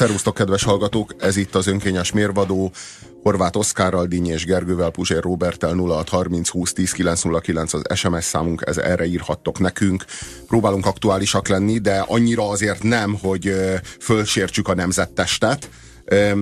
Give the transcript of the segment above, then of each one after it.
Szerusztok, kedves hallgatók! Ez itt az önkényes mérvadó. Horváth Oszkárral, Dinny és Gergővel, Puzsér Robertel 0630 20 10 909 az SMS számunk, ez erre írhattok nekünk. Próbálunk aktuálisak lenni, de annyira azért nem, hogy fölsértsük a nemzettestet,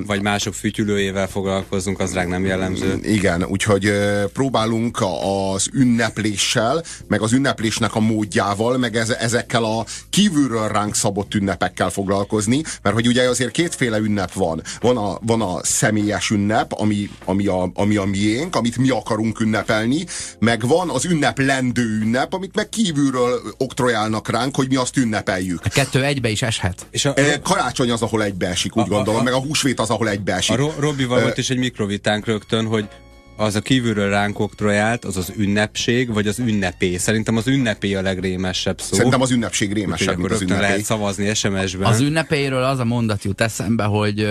vagy mások fütyülőjével foglalkozunk, az ránk nem jellemző. Igen, úgyhogy próbálunk az ünnepléssel, meg az ünneplésnek a módjával, meg ezekkel a kívülről ránk szabott ünnepekkel foglalkozni, mert hogy ugye azért kétféle ünnep van. Van a, van a személyes ünnep, ami, ami, a, ami a miénk, amit mi akarunk ünnepelni, meg van az ünneplendő ünnep, amit meg kívülről oktrojálnak ránk, hogy mi azt ünnepeljük. A kettő egybe is eshet. És a, Karácsony az, ahol egybeesik, úgy a, gondolom, a, a, meg a húsvét az, ahol egybeesik. A Ro- Robival volt is egy mikrovitánk rögtön, hogy az a kívülről ránk oktrojált, az az ünnepség, vagy az ünnepé. Szerintem az ünnepé a legrémesebb szó. Szerintem az ünnepség rémesebb, mint az ünnepé. lehet szavazni SMS-ben. Az ünnepéről az a mondat jut eszembe, hogy,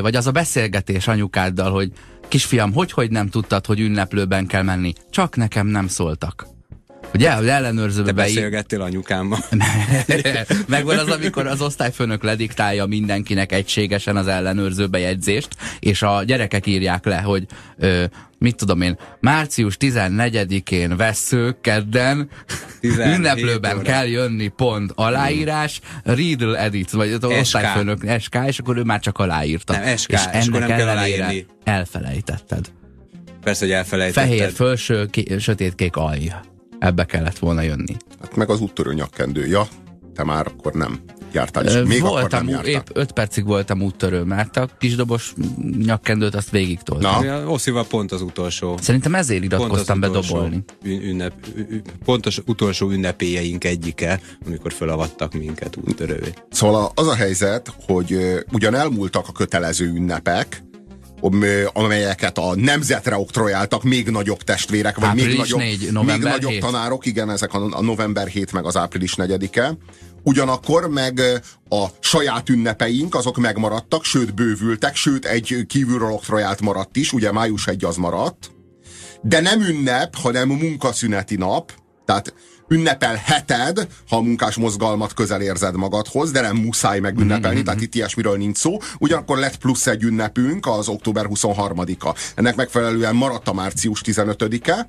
vagy az a beszélgetés anyukáddal, hogy kisfiam, hogy, hogy nem tudtad, hogy ünneplőben kell menni? Csak nekem nem szóltak. Ugye, hogy ellenőrzőbe Te beszélgettél anyukámmal? Megvan az, amikor az osztályfőnök lediktálja mindenkinek egységesen az ellenőrző bejegyzést, és a gyerekek írják le, hogy ö, mit tudom én, március 14-én vesző, kedden, ünneplőben óra. kell jönni, pont, aláírás, Riddle Edit, vagy az osztályfőnök SK, és akkor ő már csak aláírta. Nem, SK, és ennek nem ellenére elfelejtetted. Persze, hogy elfelejtetted. Fehér felső, sötétkék alja. Ebbe kellett volna jönni. Hát meg az úttörő nyakkendőja, te már akkor nem jártál is. Még voltam, akkor nem épp 5 percig voltam úttörő, mert a kisdobos nyakkendőt azt végig toltam. Na. Oszival pont az utolsó. Szerintem ezért iratkoztam be dobolni. Ünnep, pontos utolsó ünnepélyeink egyike, amikor fölavattak minket úttörővé. Szóval az a helyzet, hogy ugyan elmúltak a kötelező ünnepek, amelyeket a nemzetre oktrojáltak még nagyobb testvérek, vagy még nagyobb, 4, még nagyobb tanárok, igen, ezek a, a november 7 meg az április 4-e. Ugyanakkor meg a saját ünnepeink, azok megmaradtak, sőt bővültek, sőt egy kívülről oktrojált maradt is, ugye május 1 az maradt, de nem ünnep, hanem munkaszüneti nap, tehát ünnepelheted, ha a munkás mozgalmat közel érzed magadhoz, de nem muszáj megünnepelni, mm-hmm. tehát itt ilyesmiről nincs szó. Ugyanakkor lett plusz egy ünnepünk, az október 23-a. Ennek megfelelően maradt a március 15-e,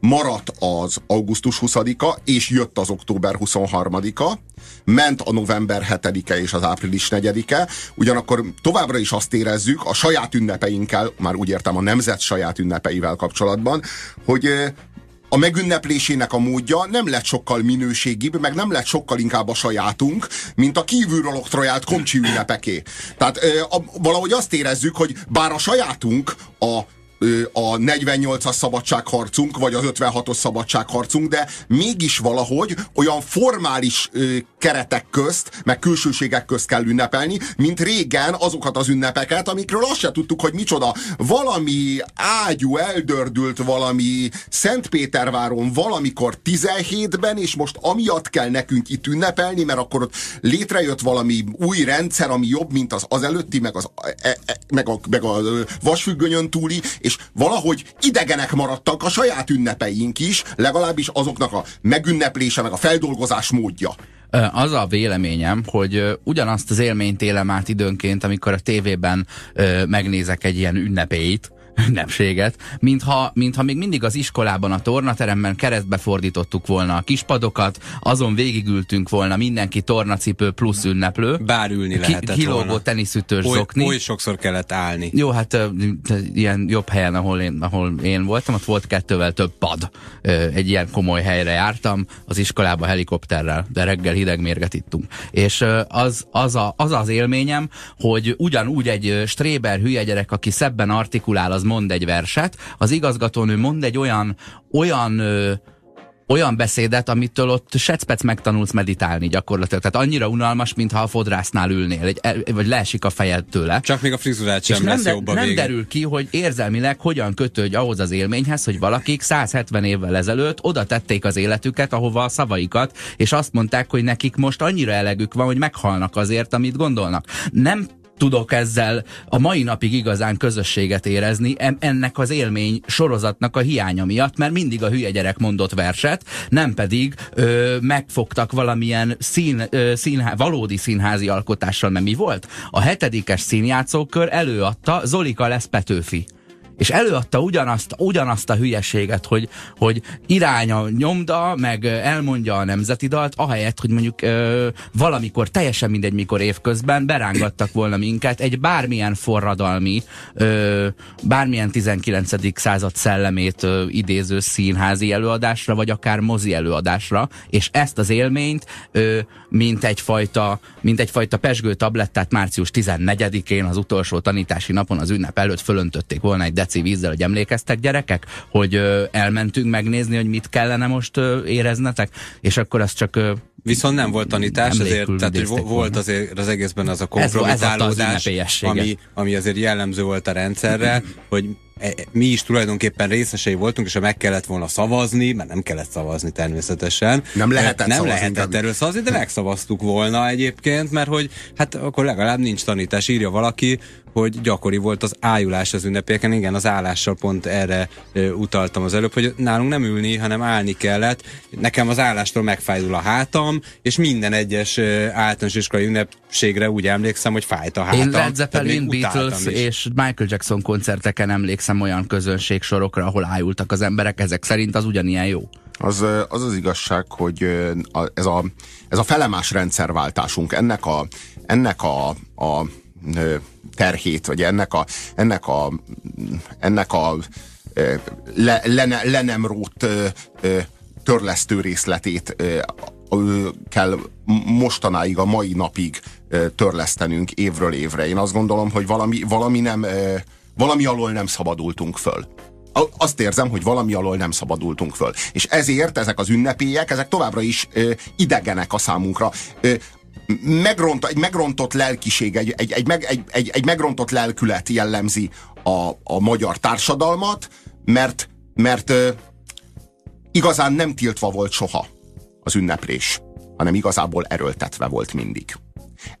maradt az augusztus 20-a, és jött az október 23-a, ment a november 7-e és az április 4-e, ugyanakkor továbbra is azt érezzük a saját ünnepeinkkel, már úgy értem a nemzet saját ünnepeivel kapcsolatban, hogy a megünneplésének a módja nem lett sokkal minőségibb, meg nem lett sokkal inkább a sajátunk, mint a kívülről oktrojált komcsi ünnepeké. Tehát a, valahogy azt érezzük, hogy bár a sajátunk a a 48-as szabadságharcunk, vagy az 56-os szabadságharcunk, de mégis valahogy olyan formális keretek közt, meg külsőségek közt kell ünnepelni, mint régen azokat az ünnepeket, amikről azt se tudtuk, hogy micsoda. Valami ágyú eldördült valami Szentpéterváron valamikor 17-ben, és most amiatt kell nekünk itt ünnepelni, mert akkor ott létrejött valami új rendszer, ami jobb, mint az az előtti, meg, az, e, e, meg, a, meg a vasfüggönyön túli, és valahogy idegenek maradtak a saját ünnepeink is, legalábbis azoknak a megünneplése, meg a feldolgozás módja. Az a véleményem, hogy ugyanazt az élményt élem át időnként, amikor a tévében megnézek egy ilyen ünnepélyt, ünnepséget, mintha, mintha még mindig az iskolában, a tornateremben keresztbe fordítottuk volna a kispadokat, azon végigültünk volna mindenki tornacipő plusz ünneplő. Bár ülni lehetett Kilógó volna. teniszütős oly, zokni. Oly sokszor kellett állni. Jó, hát ilyen jobb helyen, ahol én, ahol én voltam, ott volt kettővel több pad. Egy ilyen komoly helyre jártam, az iskolába helikopterrel, de reggel hideg mérget ittunk. És az, az, a, az az élményem, hogy ugyanúgy egy stréber hülye gyerek, aki szebben artikulál, az mond egy verset, az igazgatónő mond egy olyan, olyan ö, olyan beszédet, amitől ott secpec megtanulsz meditálni gyakorlatilag. Tehát annyira unalmas, mintha a fodrásznál ülnél, egy, e, vagy leesik a fejed tőle. Csak még a frizurát sem és lesz nem, jobb a nem vége. derül ki, hogy érzelmileg hogyan kötődj ahhoz az élményhez, hogy valakik 170 évvel ezelőtt oda tették az életüket, ahova a szavaikat, és azt mondták, hogy nekik most annyira elegük van, hogy meghalnak azért, amit gondolnak. Nem tudok ezzel a mai napig igazán közösséget érezni ennek az élmény sorozatnak a hiánya miatt, mert mindig a hülye gyerek mondott verset, nem pedig ö, megfogtak valamilyen szín, ö, színhá, valódi színházi alkotással, mert mi volt? A hetedikes színjátszókör előadta Zolika lesz Petőfi és előadta ugyanazt, ugyanazt a hülyeséget, hogy, hogy irány a nyomda, meg elmondja a nemzeti dalt, ahelyett, hogy mondjuk ö, valamikor, teljesen mindegy mikor évközben berángattak volna minket egy bármilyen forradalmi, ö, bármilyen 19. század szellemét ö, idéző színházi előadásra, vagy akár mozi előadásra, és ezt az élményt, ö, mint egyfajta, mint egyfajta pesgő tablettát március 14-én az utolsó tanítási napon az ünnep előtt fölöntötték volna egy deci vízzel, hogy emlékeztek gyerekek, hogy elmentünk megnézni, hogy mit kellene most éreznetek, és akkor az csak Viszont nem volt tanítás, azért, tehát hogy volt azért az egészben az a kompromitálódás, ami, ami azért jellemző volt a rendszerre, hogy mi is tulajdonképpen részesei voltunk, és ha meg kellett volna szavazni, mert nem kellett szavazni természetesen. Nem lehetett Nem szavazni, lehetett erről szavazni, de megszavaztuk volna egyébként, mert hogy hát akkor legalább nincs tanítás, írja valaki, hogy gyakori volt az ájulás az ünnepéken. Igen, az állással pont erre e, utaltam az előbb, hogy nálunk nem ülni, hanem állni kellett. Nekem az állástól megfájdul a hátam, és minden egyes e, általános iskolai ünnepségre úgy emlékszem, hogy fájt a hátam. Én Led Zeppelin, Beatles és Michael Jackson koncerteken emlékszem olyan közönségsorokra, ahol ájultak az emberek, ezek szerint az ugyanilyen jó. Az az, az igazság, hogy ez a, ez a felemás rendszerváltásunk, ennek a, ennek a, a terhét, vagy ennek a, ennek a, ennek a le, le, le nem rót törlesztő részletét kell mostanáig, a mai napig törlesztenünk évről évre. Én azt gondolom, hogy valami, valami, nem, valami alól nem szabadultunk föl azt érzem, hogy valami alól nem szabadultunk föl. És ezért ezek az ünnepélyek, ezek továbbra is ö, idegenek a számunkra. Ö, megront, egy megrontott lelkiség, egy, egy, egy, egy, egy, egy megrontott lelkület jellemzi a, a magyar társadalmat, mert, mert ö, igazán nem tiltva volt soha az ünneplés, hanem igazából erőltetve volt mindig.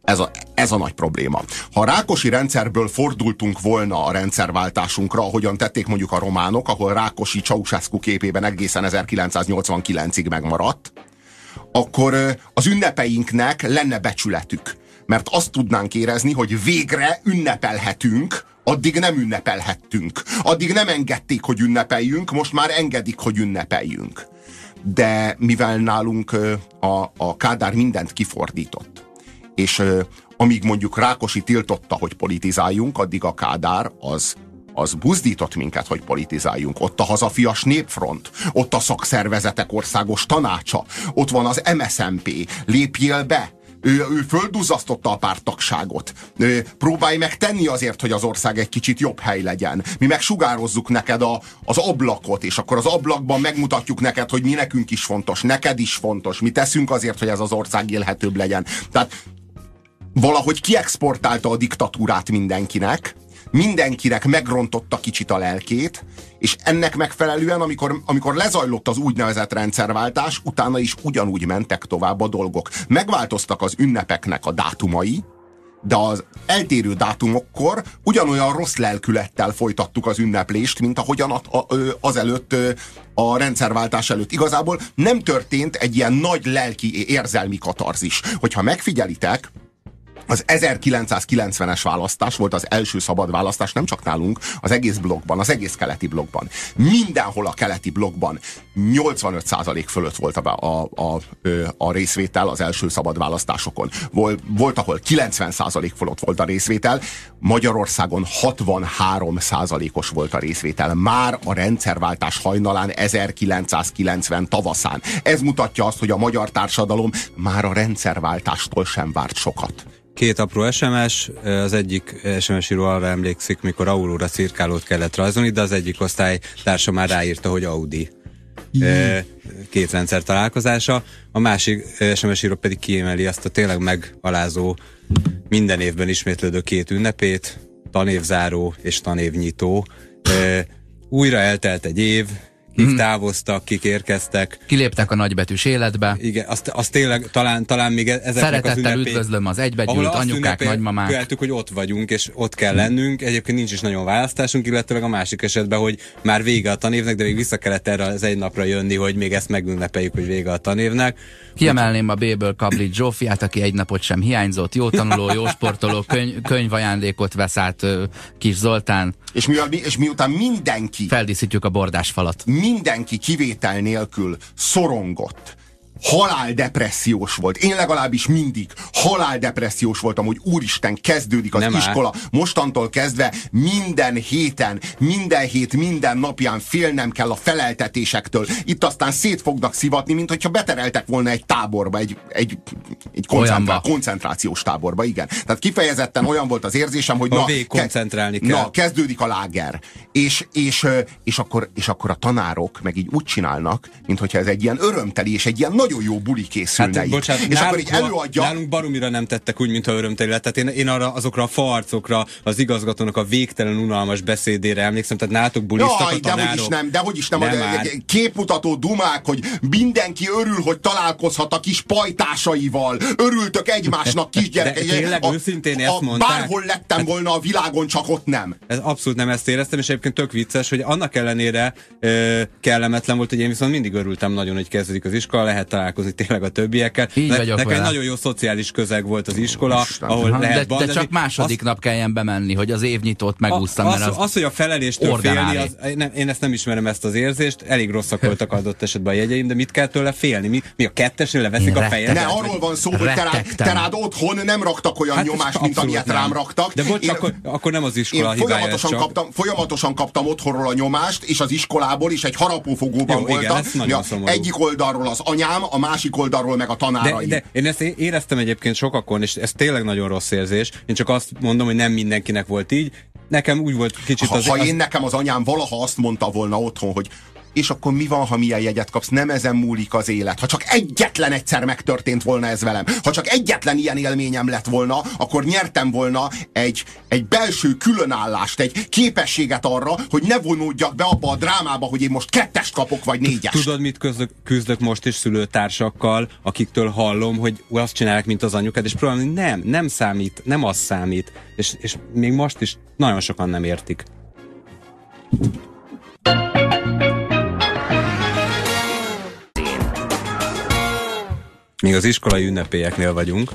Ez a, ez a nagy probléma. Ha a Rákosi rendszerből fordultunk volna a rendszerváltásunkra, ahogyan tették mondjuk a románok, ahol Rákosi Ceausescu képében egészen 1989-ig megmaradt, akkor az ünnepeinknek lenne becsületük. Mert azt tudnánk érezni, hogy végre ünnepelhetünk, addig nem ünnepelhettünk. Addig nem engedték, hogy ünnepeljünk, most már engedik, hogy ünnepeljünk. De mivel nálunk a, a Kádár mindent kifordított, és amíg mondjuk Rákosi tiltotta, hogy politizáljunk, addig a Kádár az az buzdított minket, hogy politizáljunk. Ott a hazafias népfront, ott a szakszervezetek országos tanácsa, ott van az MSMP, lépjél be, ő, ő földuzasztotta a pártagságot. Ő, próbálj meg tenni azért, hogy az ország egy kicsit jobb hely legyen. Mi meg sugározzuk neked a, az ablakot, és akkor az ablakban megmutatjuk neked, hogy mi nekünk is fontos, neked is fontos, mi teszünk azért, hogy ez az ország élhetőbb legyen. Tehát valahogy kiexportálta a diktatúrát mindenkinek, mindenkinek megrontotta kicsit a lelkét, és ennek megfelelően, amikor, amikor lezajlott az úgynevezett rendszerváltás, utána is ugyanúgy mentek tovább a dolgok. Megváltoztak az ünnepeknek a dátumai, de az eltérő dátumokkor ugyanolyan rossz lelkülettel folytattuk az ünneplést, mint ahogyan azelőtt a rendszerváltás előtt. Igazából nem történt egy ilyen nagy lelki érzelmi katarzis. Hogyha megfigyelitek, az 1990-es választás volt az első szabad választás, nem csak nálunk, az egész blogban, az egész keleti blogban. Mindenhol a keleti blogban 85% fölött volt a, a, a, a részvétel az első szabad választásokon. Volt, volt ahol 90% fölött volt a részvétel, Magyarországon 63%-os volt a részvétel. Már a rendszerváltás hajnalán 1990 tavaszán. Ez mutatja azt, hogy a magyar társadalom már a rendszerváltástól sem várt sokat. Két apró SMS, az egyik SMS író arra emlékszik, mikor Aurora cirkálót kellett rajzolni, de az egyik osztály társa már ráírta, hogy Audi. Mm. Két rendszer találkozása. A másik SMS író pedig kiemeli azt a tényleg megalázó, minden évben ismétlődő két ünnepét, tanévzáró és tanévnyitó. Újra eltelt egy év, kik hmm. távoztak, kik érkeztek. Kiléptek a nagybetűs életbe. Igen, azt, azt tényleg talán, talán még e- ezeknek Szeretettel az ünnepé... üdvözlöm az egybegyűlt anyukák, nagymamák. Költük, hogy ott vagyunk, és ott kell hmm. lennünk. Egyébként nincs is nagyon választásunk, illetve a másik esetben, hogy már vége a tanévnek, de még vissza kellett erre az egy napra jönni, hogy még ezt megünnepeljük, hogy vége a tanévnek. Kiemelném a B-ből Kablit Zsófiát, aki egy napot sem hiányzott, jó tanuló, jó sportoló, könyv, könyvajándékot vesz át Kis Zoltán. És, mi, és miután mindenki... Feldíszítjük a bordás falat. Mindenki kivétel nélkül szorongott haláldepressziós volt. Én legalábbis mindig haláldepressziós voltam, hogy úristen, kezdődik az Nem iskola. Áll. Mostantól kezdve minden héten, minden hét, minden napján félnem kell a feleltetésektől. Itt aztán szét fognak szivatni, mint hogyha betereltek volna egy táborba, egy, egy, egy koncentrá- koncentrációs táborba, igen. Tehát kifejezetten olyan volt az érzésem, hogy a na, koncentrálni kell. na, kezdődik a láger. És, és, és, akkor, és akkor a tanárok meg így úgy csinálnak, mint hogyha ez egy ilyen örömteli és egy ilyen nagyon jó buli készülne hát, bocsánat, és nálunk, akkor így előadja... Nálunk baromira nem tettek úgy, mintha örömteli lett. Tehát én, én arra, azokra a farcokra, az igazgatónak a végtelen unalmas beszédére emlékszem, tehát nátok bulisztak Jaj, a tanárok. Dehogy is nem, dehogy is nem. nem a, képmutató dumák, hogy mindenki örül, hogy találkozhat a kis pajtásaival. Örültök egymásnak kisgyerekek. De tényleg a, őszintén ezt mondták. Bárhol lettem hát, volna a világon, csak ott nem. Ez abszolút nem ezt éreztem, és egyébként tök vicces, hogy annak ellenére ö, kellemetlen volt, hogy én viszont mindig örültem nagyon, hogy kezdődik az iskola, lehet találkozni tényleg a többiekkel. Így ne, nekem egy nagyon jó szociális közeg volt az iskola, Isten. ahol ha, lehet de, de csak második azt, nap kelljen bemenni, hogy az évnyitót megúsztam. Az, az, az, hogy a feléléstől félni, az, nem, én ezt nem ismerem ezt az érzést, elég rosszak voltak adott esetben a jegyeim, de mit kell tőle félni? Mi, mi a kettesnél leveszik a fejet? Ne, arról van szó, hogy te rád otthon nem raktak olyan hát nyomást, mint amilyet rám raktak. De bocs, akkor, akkor nem az iskola én folyamatosan kaptam, folyamatosan kaptam otthonról a nyomást, és az iskolából is egy harapófogóban voltam. Egyik oldalról az anyám, a másik oldalról meg a tanárai. De, de én ezt éreztem egyébként sokakon, és ez tényleg nagyon rossz érzés. Én csak azt mondom, hogy nem mindenkinek volt így. Nekem úgy volt kicsit ha, az... Ha én nekem az anyám valaha azt mondta volna otthon, hogy és akkor mi van, ha milyen jegyet kapsz? Nem ezen múlik az élet. Ha csak egyetlen egyszer megtörtént volna ez velem, ha csak egyetlen ilyen élményem lett volna, akkor nyertem volna egy, egy belső különállást, egy képességet arra, hogy ne vonódjak be abba a drámába, hogy én most kettest kapok, vagy négyes. Tudod, mit küzdök, küzdök most is szülőtársakkal, akiktől hallom, hogy azt csinálják, mint az anyukád, és próbálom, nem, nem számít, nem az számít. És, és még most is nagyon sokan nem értik. Még az iskolai ünnepélyeknél vagyunk,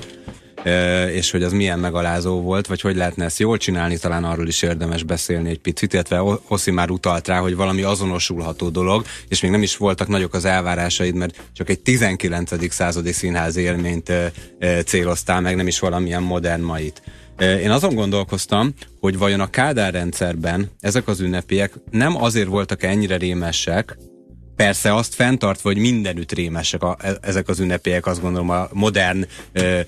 és hogy az milyen megalázó volt, vagy hogy lehetne ezt jól csinálni, talán arról is érdemes beszélni egy picit, illetve Oszi már utalt rá, hogy valami azonosulható dolog, és még nem is voltak nagyok az elvárásaid, mert csak egy 19. századi színház élményt céloztál meg, nem is valamilyen modern mait. Én azon gondolkoztam, hogy vajon a Kádár rendszerben ezek az ünnepélyek nem azért voltak ennyire rémesek, Persze azt fenntartva, hogy mindenütt rémesek a, e, ezek az ünnepélyek, azt gondolom a modern ö,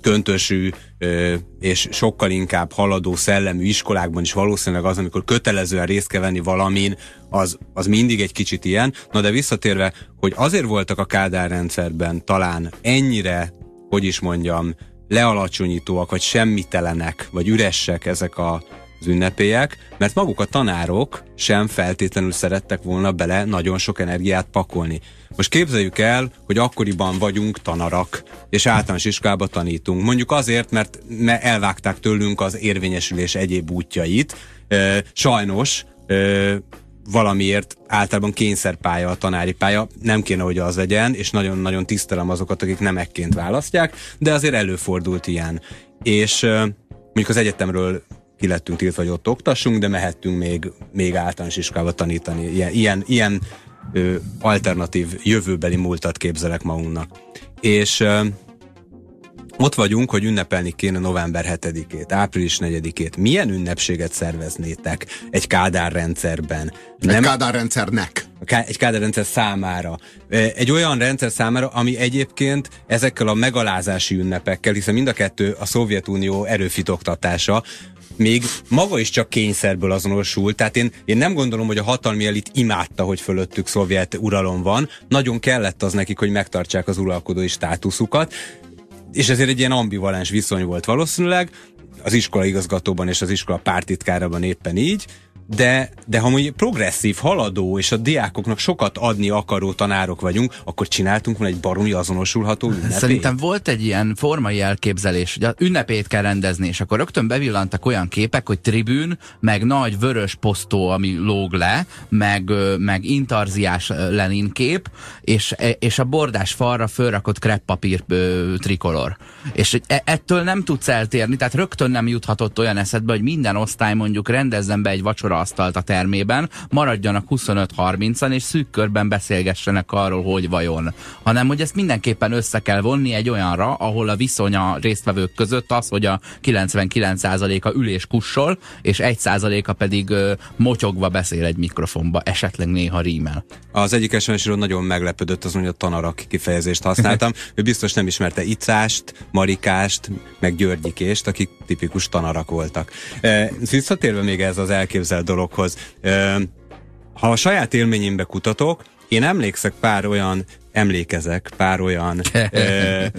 köntösű ö, és sokkal inkább haladó szellemű iskolákban is valószínűleg az, amikor kötelezően részt kell venni valamin, az, az mindig egy kicsit ilyen. Na de visszatérve, hogy azért voltak a Kádár rendszerben talán ennyire, hogy is mondjam, lealacsonyítóak, vagy semmitelenek, vagy üresek ezek a az ünnepélyek, mert maguk a tanárok sem feltétlenül szerettek volna bele nagyon sok energiát pakolni. Most képzeljük el, hogy akkoriban vagyunk tanarak, és általános iskolába tanítunk. Mondjuk azért, mert elvágták tőlünk az érvényesülés egyéb útjait. Sajnos valamiért általában kényszerpálya a tanári pálya, nem kéne, hogy az legyen, és nagyon-nagyon tisztelem azokat, akik nemekként választják, de azért előfordult ilyen. És mondjuk az egyetemről ki lettünk tiltva, hogy ott oktassunk, de mehettünk még, még általános iskolába tanítani. Ilyen, ilyen, ilyen ö, alternatív jövőbeli múltat képzelek magunknak. És ö, ott vagyunk, hogy ünnepelni kéne november 7-ét, április 4-ét. Milyen ünnepséget szerveznétek egy Kádár rendszerben? Egy Nem, Kádár rendszernek. Egy Kádár rendszer számára. Egy olyan rendszer számára, ami egyébként ezekkel a megalázási ünnepekkel, hiszen mind a kettő a Szovjetunió erőfitoktatása, még maga is csak kényszerből azonosul. Tehát én, én nem gondolom, hogy a hatalmi elit imádta, hogy fölöttük szovjet uralom van. Nagyon kellett az nekik, hogy megtartsák az uralkodói státuszukat. És ezért egy ilyen ambivalens viszony volt valószínűleg, az iskola igazgatóban és az iskola pártitkárában éppen így, de, de ha mondjuk progresszív, haladó és a diákoknak sokat adni akaró tanárok vagyunk, akkor csináltunk volna egy baromi azonosulható ünnepét. Szerintem volt egy ilyen formai elképzelés, hogy a ünnepét kell rendezni, és akkor rögtön bevillantak olyan képek, hogy tribűn, meg nagy vörös posztó, ami lóg le, meg, meg intarziás Lenin kép, és, e, és a bordás falra fölrakott kreppapír trikolor. És e, ettől nem tudsz eltérni, tehát rögtön nem juthatott olyan eszedbe, hogy minden osztály mondjuk rendezzen be egy vacsora asztalt a termében, maradjanak 25-30-an, és szűk körben beszélgessenek arról, hogy vajon. Hanem, hogy ezt mindenképpen össze kell vonni egy olyanra, ahol a viszony a résztvevők között az, hogy a 99%-a ülés kussol, és 1%-a pedig ö, motyogva beszél egy mikrofonba, esetleg néha rímel. Az egyik sms nagyon meglepődött az, hogy a tanarak kifejezést használtam. ő biztos nem ismerte Icást, Marikást, meg Györgyikést, akik tipikus tanarak voltak. E, visszatérve még ez az elképzelt dologhoz. Ha a saját élményembe kutatok, én emlékszek pár olyan, emlékezek pár olyan e,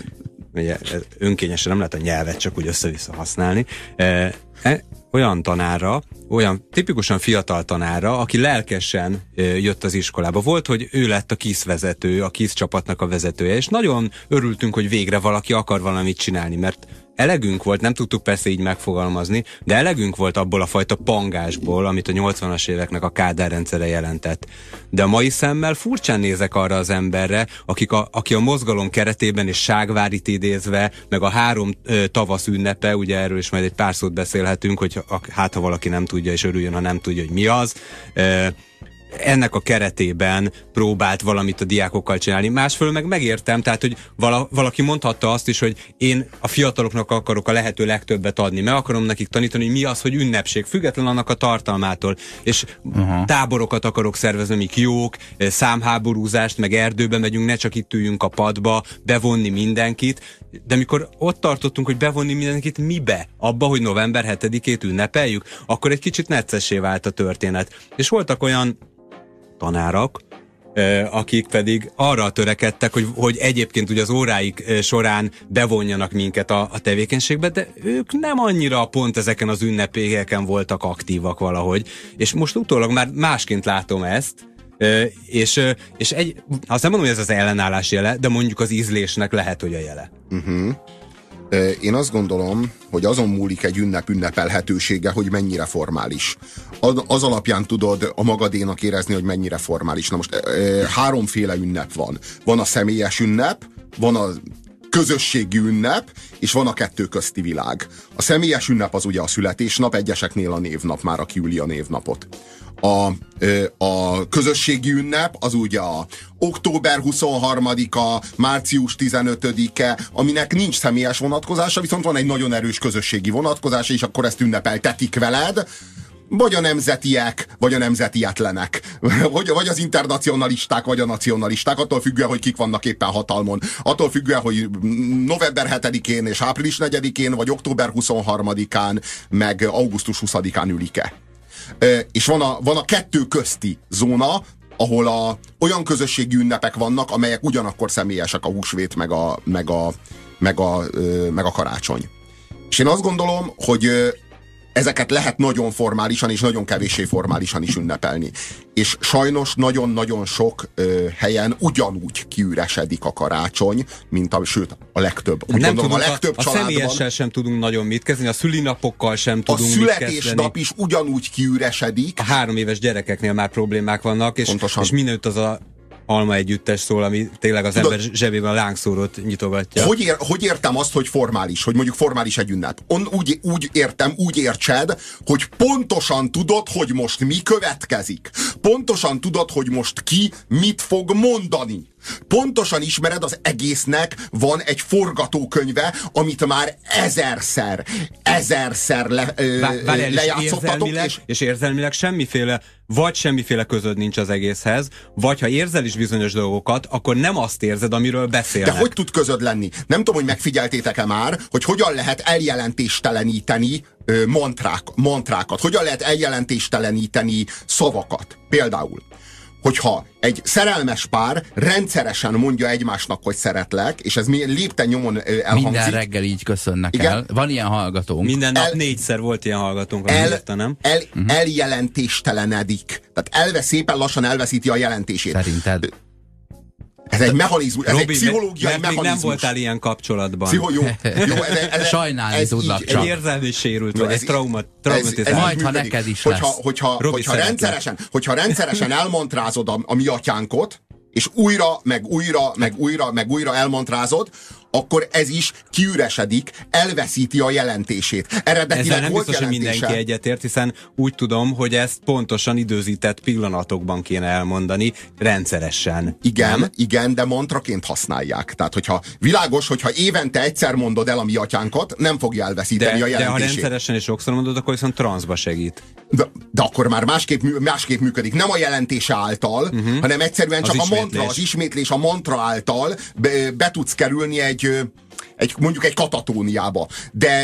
ugye, önkényesen nem lehet a nyelvet csak úgy össze-vissza használni, e, e, olyan tanára, olyan tipikusan fiatal tanára, aki lelkesen e, jött az iskolába. Volt, hogy ő lett a KISZ vezető, a KISZ csapatnak a vezetője, és nagyon örültünk, hogy végre valaki akar valamit csinálni, mert elegünk volt, nem tudtuk persze így megfogalmazni, de elegünk volt abból a fajta pangásból, amit a 80-as éveknek a Kádár rendszere jelentett. De a mai szemmel furcsán nézek arra az emberre, akik a, aki a mozgalom keretében és Ságvárit idézve, meg a három ö, tavasz ünnepe, ugye erről is majd egy pár szót beszélhetünk, hogy hát ha valaki nem tudja, és örüljön, ha nem tudja, hogy mi az. Ö, ennek a keretében próbált valamit a diákokkal csinálni. Másfelől meg megértem, tehát, hogy vala, valaki mondhatta azt is, hogy én a fiataloknak akarok a lehető legtöbbet adni, meg akarom nekik tanítani, hogy mi az, hogy ünnepség, független annak a tartalmától, és uh-huh. táborokat akarok szervezni, amik jók, számháborúzást, meg erdőbe megyünk, ne csak itt üljünk a padba, bevonni mindenkit, de mikor ott tartottunk, hogy bevonni mindenkit mibe? Abba, hogy november 7-ét ünnepeljük? Akkor egy kicsit neccesé vált a történet. És voltak olyan tanárak, akik pedig arra törekedtek, hogy, hogy egyébként ugye az óráik során bevonjanak minket a, a tevékenységbe, de ők nem annyira pont ezeken az ünnepéken voltak aktívak valahogy, és most utólag már másként látom ezt, és, és egy, azt nem mondom, hogy ez az ellenállás jele, de mondjuk az ízlésnek lehet, hogy a jele. Uh-huh. Én azt gondolom, hogy azon múlik egy ünnep ünnepelhetősége, hogy mennyire formális. Az alapján tudod a magadénak érezni, hogy mennyire formális. Na most háromféle ünnep van. Van a személyes ünnep, van a közösségi ünnep, és van a kettő közti világ. A személyes ünnep az ugye a születésnap, egyeseknél a névnap, már aki üli a névnapot. A, a közösségi ünnep az ugye a október 23-a, március 15-e, aminek nincs személyes vonatkozása, viszont van egy nagyon erős közösségi vonatkozása, és akkor ezt ünnepeltetik veled vagy a nemzetiek, vagy a nemzetietlenek, vagy, vagy az internacionalisták, vagy a nacionalisták, attól függően, hogy kik vannak éppen hatalmon, attól függően, hogy november 7-én és április 4-én, vagy október 23-án, meg augusztus 20-án ülik-e. És van a, van a kettő közti zóna, ahol a, olyan közösségi ünnepek vannak, amelyek ugyanakkor személyesek a húsvét, meg a, meg a, meg a, meg a karácsony. És én azt gondolom, hogy ezeket lehet nagyon formálisan és nagyon kevéssé formálisan is ünnepelni. És sajnos nagyon-nagyon sok ö, helyen ugyanúgy kiüresedik a karácsony, mint a, sőt, a legtöbb. Úgy nem gondolom, a legtöbb a, a személyessel sem tudunk nagyon mit kezdeni, a szülinapokkal sem tudunk mit kezdeni. A születésnap is ugyanúgy kiüresedik. A három éves gyerekeknél már problémák vannak, és, Pontosan. és minőtt az a alma együttes szól, ami tényleg az Tudod, ember zsebében a lángszórót nyitogatja. Hogy, ér, hogy értem azt, hogy formális, hogy mondjuk formális egy ünnep? On, úgy, úgy értem, úgy értsed, hogy pontosan tudod, hogy most mi következik. Pontosan tudod, hogy most ki mit fog mondani. Pontosan ismered, az egésznek van egy forgatókönyve, amit már ezerszer, ezerszer le, ö, Várjál, lejátszottatok. És, és... és érzelmileg semmiféle, vagy semmiféle közöd nincs az egészhez, vagy ha érzel is bizonyos dolgokat, akkor nem azt érzed, amiről beszélnek. De hogy tud közöd lenni? Nem tudom, hogy megfigyeltétek-e már, hogy hogyan lehet eljelentésteleníteni mantrák, mantrákat, hogyan lehet eljelentésteleníteni szavakat. Például hogyha egy szerelmes pár rendszeresen mondja egymásnak, hogy szeretlek, és ez milyen lépten nyomon elhangzik. Minden reggel így köszönnek Igen? el. Van ilyen hallgatónk. Minden nap el, négyszer volt ilyen hallgatónk, el, írta, nem? El, uh-huh. Eljelentéstelenedik. Tehát elvesz, szépen lassan elveszíti a jelentését. Szerinted? Ez egy mechanizmus, ez Robi, egy pszichológiai mert mechanizmus. nem voltál ilyen kapcsolatban. Pszicho, jó, jó, ez, ez, Sajnálni ez tudnak csak. Egy érzelmi sérült, vagy egy trauma, traumatizált. Majd, ha neked is hogyha, lesz. Hogyha, Robi hogyha, rendszeresen, hogyha rendszeresen elmontrázod a, a mi atyánkot, és újra, meg újra, meg újra, meg újra elmontrázod, akkor ez is kiüresedik, elveszíti a jelentését. Eredetileg Ezzel nem volt biztos, jelentése. hogy mindenki egyetért, hiszen úgy tudom, hogy ezt pontosan időzített pillanatokban kéne elmondani, rendszeresen. Igen, nem? igen, de mantraként használják. Tehát, hogyha világos, hogyha évente egyszer mondod el a mi atyánkat, nem fogja elveszíteni de, a jelentését. De ha rendszeresen és sokszor mondod, akkor viszont transzba segít. De, de akkor már másképp, másképp működik. Nem a jelentése által, uh-huh. hanem egyszerűen csak az a mantra, az ismétlés a mantra által be, be tudsz kerülni egy egy, mondjuk egy katatóniába. De,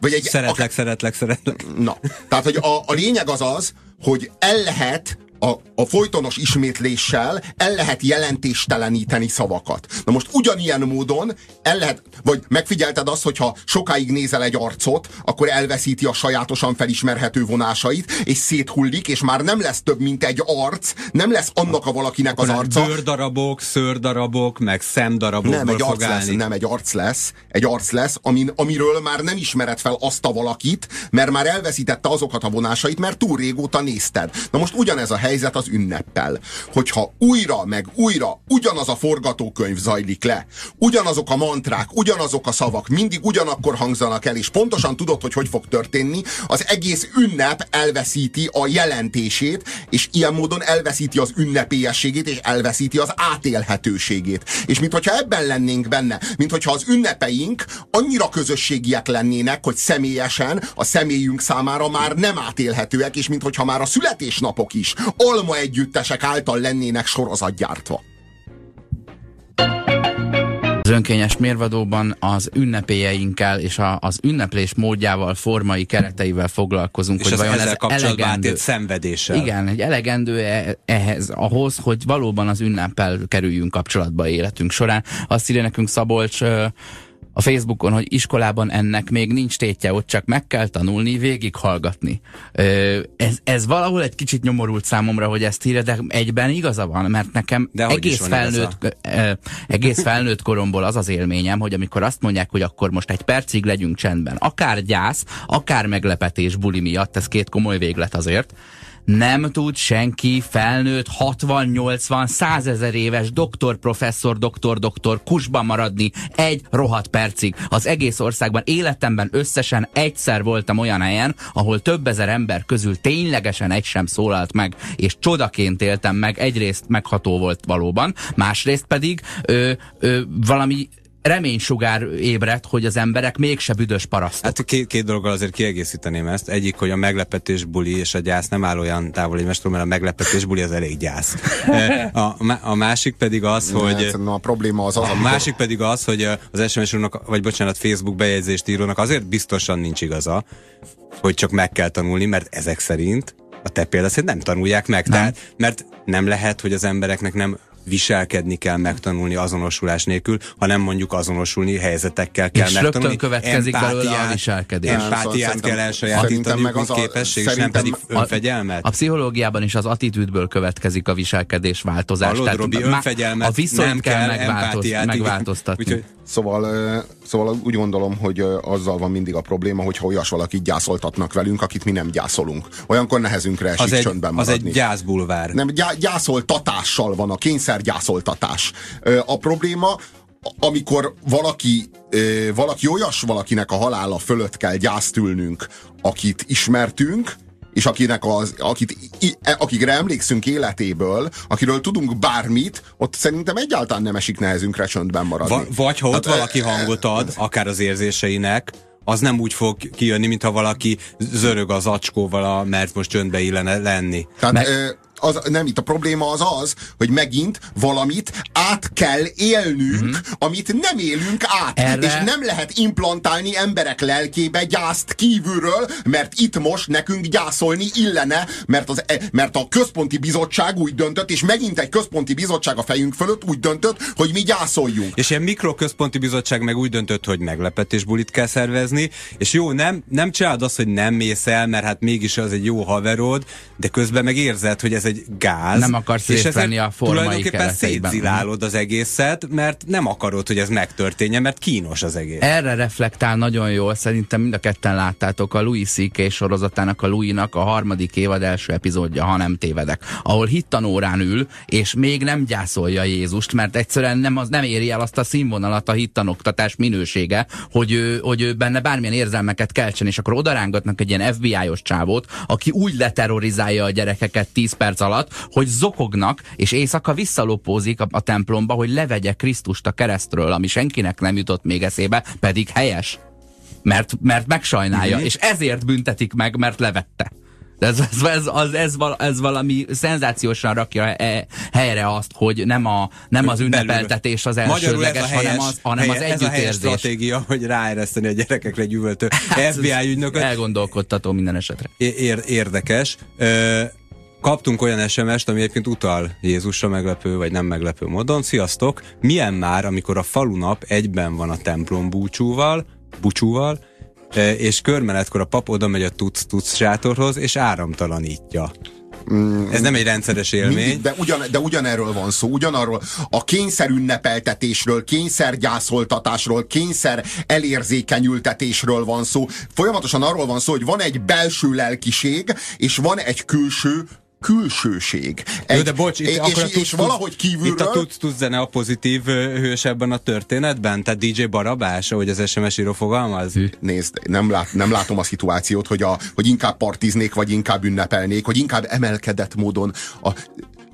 vagy egy, szeretlek, a, szeretlek, szeretlek. Na, tehát, hogy a, a lényeg az az, hogy el lehet a, a folytonos ismétléssel el lehet jelentésteleníteni szavakat. Na most ugyanilyen módon el lehet, vagy megfigyelted azt, hogyha sokáig nézel egy arcot, akkor elveszíti a sajátosan felismerhető vonásait, és széthullik, és már nem lesz több, mint egy arc, nem lesz annak a valakinek az arca. Bőrdarabok, szőrdarabok, meg szemdarabok. Nem, egy arc lesz, nem, egy arc lesz, egy arc lesz, amin, amiről már nem ismered fel azt a valakit, mert már elveszítette azokat a vonásait, mert túl régóta nézted. Na most ugyanez a helyzet az ünneppel. Hogyha újra meg újra ugyanaz a forgatókönyv zajlik le, ugyanazok a mantrák, ugyanazok a szavak mindig ugyanakkor hangzanak el, és pontosan tudod, hogy hogy fog történni, az egész ünnep elveszíti a jelentését, és ilyen módon elveszíti az ünnepélyességét, és elveszíti az átélhetőségét. És mintha ebben lennénk benne, mintha az ünnepeink annyira közösségiek lennének, hogy személyesen a személyünk számára már nem átélhetőek, és mintha már a születésnapok is alma együttesek által lennének sorozatgyártva. Az önkényes mérvadóban az ünnepélyeinkkel és a, az ünneplés módjával, formai kereteivel foglalkozunk. És hogy az vajon ezzel ez elegendő. szenvedéssel. Igen, egy elegendő -e ehhez, ahhoz, hogy valóban az ünneppel kerüljünk kapcsolatba életünk során. Azt írja nekünk Szabolcs, a Facebookon, hogy iskolában ennek még nincs tétje, ott csak meg kell tanulni, végighallgatni. Ez, ez valahol egy kicsit nyomorult számomra, hogy ezt írja, de egyben igaza van, mert nekem de egész felnőtt, egész felnőtt koromból az az élményem, hogy amikor azt mondják, hogy akkor most egy percig legyünk csendben, akár gyász, akár meglepetés buli miatt, ez két komoly véglet azért, nem tud senki felnőtt 60-80 százezer éves doktor, professzor, doktor, doktor kusban maradni egy rohadt percig. Az egész országban életemben összesen egyszer voltam olyan helyen, ahol több ezer ember közül ténylegesen egy sem szólalt meg, és csodaként éltem meg, egyrészt megható volt valóban, másrészt pedig ö, ö, valami reménysugár ébredt, hogy az emberek mégse büdös parasztok. Hát két, két dologgal azért kiegészíteném ezt. Egyik, hogy a meglepetés buli és a gyász nem áll olyan távol egymástól, mert a meglepetés buli az elég gyász. A, a másik pedig az, ne, hogy... Hát, a probléma az az, A amikor... másik pedig az, hogy az SMS vagy bocsánat, Facebook bejegyzést írónak azért biztosan nincs igaza, hogy csak meg kell tanulni, mert ezek szerint a te példaszerint nem tanulják meg. Nem. Tehát, mert nem lehet, hogy az embereknek nem viselkedni kell megtanulni azonosulás nélkül, hanem mondjuk azonosulni helyzetekkel kell és megtanulni. És következik belőle a viselkedés. Empátiát szóval kell elsajátítani, meg az a képesség, és nem pedig önfegyelmet. A, a pszichológiában is az attitűdből következik a viselkedés változás. Hallod, Tehát Robi, önfegyelmet a viszonyt nem kell, kell megváltoz, megváltoztatni. Úgyhogy Szóval, szóval úgy gondolom, hogy azzal van mindig a probléma, hogyha olyas valakit gyászoltatnak velünk, akit mi nem gyászolunk. Olyankor nehezünkre esik az egy, csöndben maradni. Az egy gyászbulvár. Nem, gyá, gyászoltatással van, a kényszergyászoltatás. A probléma, amikor valaki, valaki olyas valakinek a halála fölött kell gyásztülnünk, akit ismertünk, és akinek az, akit, e, akikre emlékszünk életéből, akiről tudunk bármit, ott szerintem egyáltalán nem esik nehezünkre csöndben maradni. Va, vagy ha ott hát, valaki e, hangot ad, akár az érzéseinek, az nem úgy fog kijönni, mintha valaki zörög az acskóval, mert most csöndbe illene lenni. Tehát, Meg... az, nem, itt a probléma az az, hogy megint valamit át kell élnünk, uh-huh. amit nem élünk át. Erre... És nem lehet implantálni emberek lelkébe gyászt kívülről, mert itt most nekünk gyászolni illene, mert, az, e, mert a központi bizottság úgy döntött, és megint egy központi bizottság a fejünk fölött úgy döntött, hogy mi gyászoljunk. És ilyen mikroközponti bizottság meg úgy döntött, hogy meglepetésbulit kell szervezni, és jó, nem, nem csinálod azt, hogy nem mész el, mert hát mégis az egy jó haverod, de közben meg érzed, hogy ez egy gáz. Nem akarsz és részt venni a formai tulajdonképpen szétzilálod az egészet, mert nem akarod, hogy ez megtörténjen, mert kínos az egész. Erre reflektál nagyon jól, szerintem mind a ketten láttátok a Louis C.K. sorozatának, a Louis-nak a harmadik évad első epizódja, ha nem tévedek, ahol hittanórán ül, és még nem gyászolja Jézust, mert egyszerűen nem, az nem éri el azt a színvonalat a hittanoktatás minősége, hogy ő, hogy ő benne bármilyen érzelmeket keltsen, és akkor odarángatnak egy ilyen FBI-os csávót, aki úgy leterrorizálja a gyerekeket 10 perc alatt, hogy zokognak, és éjszaka visszalopózik a, a templomba, hogy levegye Krisztust a keresztről, ami senkinek nem jutott még eszébe, pedig helyes. Mert, mert megsajnálja, és ezért büntetik meg, mert levette. Ez, ez, ez, az, ez, val, ez valami szenzációsan rakja e, helyre azt, hogy nem, a, nem az ünnepeltetés az elsődleges, hanem az, hanem helye, az együttérzés. Ez a stratégia, hogy ráereszteni a gyerekekre gyűvöltő hát FBI ügynököt. Elgondolkodtató minden esetre. Ér, érdekes. Ö, kaptunk olyan SMS-t, ami egyébként utal Jézusra meglepő vagy nem meglepő módon. Sziasztok! Milyen már, amikor a falunap egyben van a templom búcsúval, búcsúval, és körmenetkor a pap oda megy a tuc-tuc sátorhoz, és áramtalanítja. Mm, Ez nem egy rendszeres élmény. Mindig, de, ugyan, de ugyanerről van szó, ugyanarról a kényszer ünnepeltetésről, kényszer gyászoltatásról, kényszer elérzékenyültetésről van szó. Folyamatosan arról van szó, hogy van egy belső lelkiség, és van egy külső külsőség. Egy, Jó, de bocs, itt és, akkor és, és valahogy kívülről... Itt a tudsz, tudsz zene a pozitív hős ebben a történetben? Tehát DJ Barabás, ahogy az SMS író fogalmaz? Nézd, nem, lát, nem látom a szituációt, hogy, a, hogy inkább partiznék, vagy inkább ünnepelnék, hogy inkább emelkedett módon a,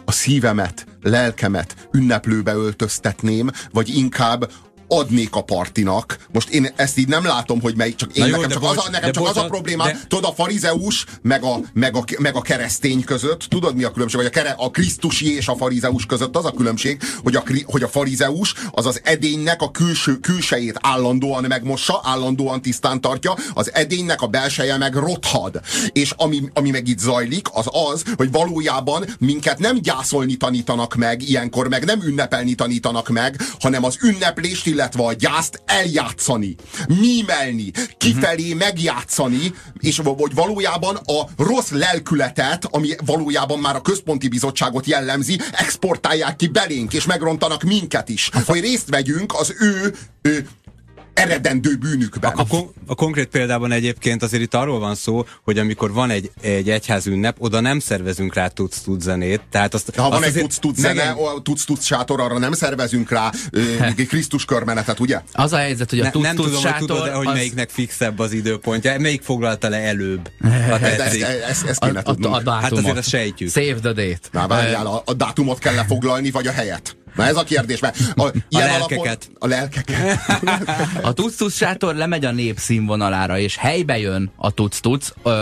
a szívemet, lelkemet ünneplőbe öltöztetném, vagy inkább adnék a partinak. Most én ezt így nem látom, hogy melyik, csak én jó, nekem csak, bocs, az, a, nekem csak bocs, az a probléma, de... tudod, a farizeus meg a, meg, a, meg a keresztény között, tudod mi a különbség, vagy a, kere, a krisztusi és a farizeus között az a különbség, hogy a, hogy a farizeus az az edénynek a külső, külsejét állandóan megmossa, állandóan tisztán tartja, az edénynek a belseje meg rothad. És ami, ami meg itt zajlik, az az, hogy valójában minket nem gyászolni tanítanak meg, ilyenkor meg nem ünnepelni tanítanak meg, hanem az ünneplést, illetve a gyászt eljátszani, mímelni, kifelé uh-huh. megjátszani, és hogy valójában a rossz lelkületet, ami valójában már a központi bizottságot jellemzi, exportálják ki belénk, és megrontanak minket is, hogy részt vegyünk az ő, ő eredendő bűnükben. A, a, a konkrét példában egyébként azért itt arról van szó, hogy amikor van egy, egy egyház ünnep, oda nem szervezünk rá tudsz tudsz zenét. Tehát azt, ha azt van egy tudsz tudsz zene, a tudsz tudsz sátor, arra nem szervezünk rá ö, Krisztus körmenetet, ugye? Az a helyzet, hogy a tudsz Nem tudom, sátor, hogy tudod, az... hogy melyiknek fixebb az időpontja, melyik foglalta le előbb. Hát ezt, ezt, ezt kéne a, a, a hát azért azt sejtjük. Save the date. Na, várjál, a, a dátumot kell lefoglalni, vagy a helyet? Na ez a kérdés, mert a, a lelkeket. Alapon, a lelkeket. a tuc sátor lemegy a nép színvonalára, és helybe jön a tuc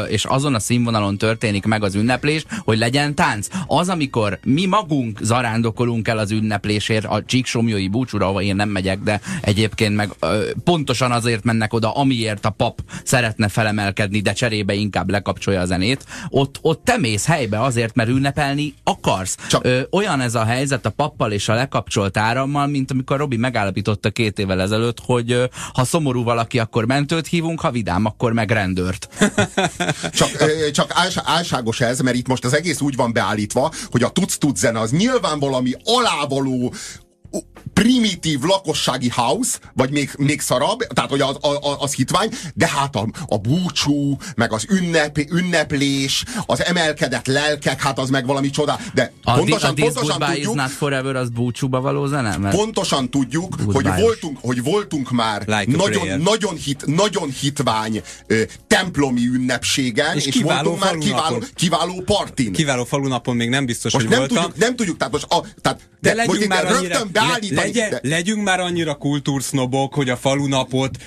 és azon a színvonalon történik meg az ünneplés, hogy legyen tánc. Az, amikor mi magunk zarándokolunk el az ünneplésért a csíksomjói búcsúra, ahol én nem megyek, de egyébként meg pontosan azért mennek oda, amiért a pap szeretne felemelkedni, de cserébe inkább lekapcsolja a zenét. Ott, ott te mész helybe azért, mert ünnepelni akarsz. Csak... Ö, olyan ez a helyzet a pappal és a lekapcsolt árammal, mint amikor Robi megállapította két évvel ezelőtt, hogy ha szomorú valaki, akkor mentőt hívunk, ha vidám, akkor meg rendőrt. csak csak álságos ez, mert itt most az egész úgy van beállítva, hogy a tuc-tuc zene az nyilván valami alávaló primitív lakossági house, vagy még, még szarabb, tehát hogy az, az, az hitvány, de hát a, a búcsú, meg az ünnep, ünneplés, az emelkedett lelkek, hát az meg valami csoda. De a pontosan, di, a pontosan tudjuk, is forever az búcsúba való zene? Mert... Pontosan tudjuk, hogy voltunk, hogy voltunk már like nagyon, nagyon, hit, nagyon hitvány ö, templomi ünnepségen, és, és voltunk már kiváló, kiváló partin. Kiváló falunapon még nem biztos, most hogy nem voltam. Tudjuk, nem tudjuk, tehát most a, tehát, de, de legyünk már annyira, le, legyen, de... legyünk már annyira kultúrsznobok, hogy a falunapot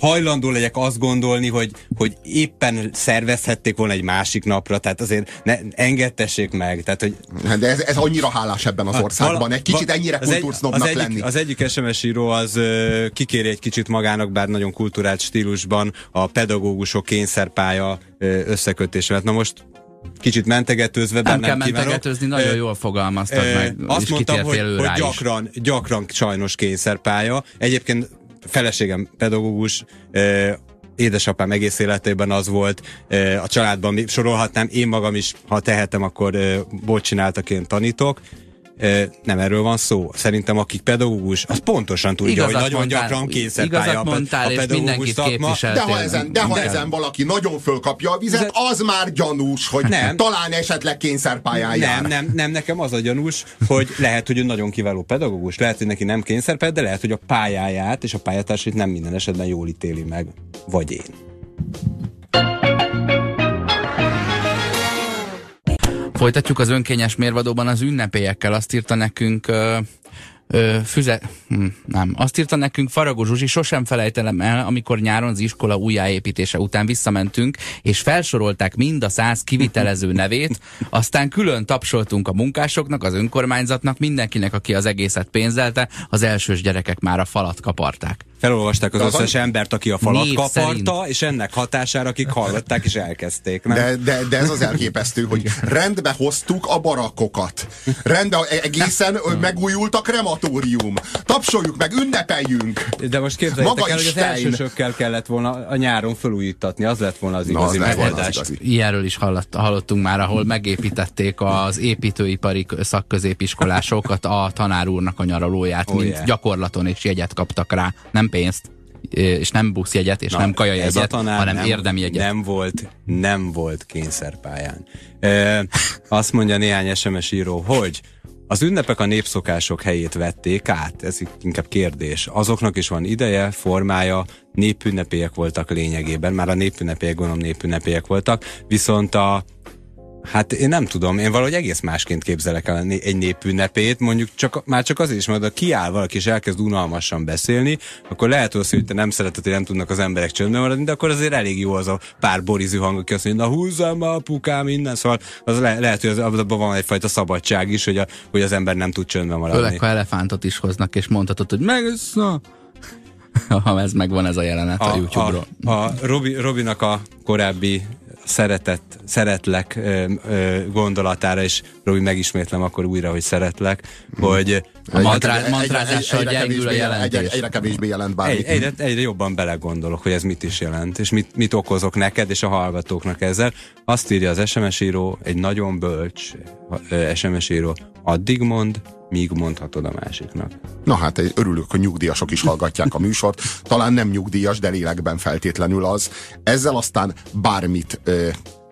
hajlandó legyek azt gondolni, hogy, hogy éppen szervezhették volna egy másik napra, tehát azért ne, engedtessék meg. Tehát, hogy... De ez, ez annyira hálás ebben az országban, egy kicsit ennyire kultúrsznobnak egyik, lenni. Az egyik SMS író az uh, kikéri egy kicsit magának, bár nagyon kulturált stílusban a pedagógusok kényszerpálya uh, összekötésével. Na most kicsit mentegetőzve, nem, nem kell mentegetőzni, nagyon jól fogalmaztad e, meg. Azt mondtam, hogy, hogy gyakran, gyakran sajnos kényszerpálya. Egyébként feleségem pedagógus, édesapám egész életében az volt, a családban sorolhatnám, én magam is, ha tehetem, akkor bolt csináltak, én tanítok, nem erről van szó. Szerintem akik pedagógus, az pontosan tudja, igazat hogy nagyon mondtál, gyakran kényszerpálya a, a pedagógus szakma. De ha, ezen, de ha ezen valaki nagyon fölkapja a vizet, az már gyanús, hogy nem. talán esetleg kényszerpályán nem, jár. Nem, nem, nekem az a gyanús, hogy lehet, hogy ő nagyon kiváló pedagógus, lehet, hogy neki nem kényszerpálya, de lehet, hogy a pályáját és a pályatársait nem minden esetben jól ítéli meg. Vagy én. Folytatjuk az önkényes mérvadóban az ünnepélyekkel. Azt írta nekünk ö, ö, füze... Hm, nem. Azt írta nekünk Faragó Zsuzsi, sosem felejtelem el, amikor nyáron az iskola újjáépítése után visszamentünk, és felsorolták mind a száz kivitelező nevét, aztán külön tapsoltunk a munkásoknak, az önkormányzatnak, mindenkinek, aki az egészet pénzelte, az elsős gyerekek már a falat kaparták. Felolvasták az összes embert, aki a falat kaparta, szerint. és ennek hatására, akik hallották és elkezdték. Nem? De, de, de ez az elképesztő, hogy rendbe hoztuk a barakkokat. Rendbe egészen megújult a krematórium. Tapsoljuk meg, ünnepeljünk. De most képzeljétek Maga el, hogy az elsősökkel kellett volna a nyáron felújítatni, az lett volna az igazi Na, az megoldás. Igazi. Ilyenről is hallott, hallottunk már, ahol megépítették az építőipari szakközépiskolásokat a tanár úrnak a nyaralóját, oh, mint yeah. gyakorlaton és jegyet kaptak rá. Nem nem pénzt, és nem buszjegyet, és Na, nem kajajegyet, hanem nem, érdemjegyet. Nem volt, nem volt kényszerpályán. E, azt mondja néhány SMS író, hogy az ünnepek a népszokások helyét vették át, ez inkább kérdés. Azoknak is van ideje, formája, népünnepélyek voltak lényegében, már a népünnepélyek gondolom népünnepélyek voltak, viszont a Hát én nem tudom, én valahogy egész másként képzelek el egy népünnepét, mondjuk csak, már csak az is, mert ha kiáll valaki és elkezd unalmasan beszélni, akkor lehet hogy te nem szereted, hogy nem tudnak az emberek csöndben maradni, de akkor azért elég jó az a pár borizű hang, aki azt mondja, na húzzam a apukám innen, szóval az le, lehet, hogy az, abban van egyfajta szabadság is, hogy, a, hogy az ember nem tud csöndben maradni. Főleg, ha elefántot is hoznak, és mondhatod, hogy meg ha ez megvan ez a jelenet a, a YouTube-ról. A, a Robi, Robinak a korábbi szeretett, szeretlek ö, ö, gondolatára, és Robi megismétlem akkor újra, hogy szeretlek, hmm. hogy a mantrá, mantrázással gyengül a jelentés. Egyre, egyre kevésbé jelent bármit. Egy, egyre, egyre jobban belegondolok, hogy ez mit is jelent, és mit, mit okozok neked és a hallgatóknak ezzel. Azt írja az SMS író, egy nagyon bölcs SMS író, addig mond, míg mondhatod a másiknak. Na hát örülök, hogy nyugdíjasok is hallgatják a műsort. Talán nem nyugdíjas, de lélekben feltétlenül az. Ezzel aztán bármit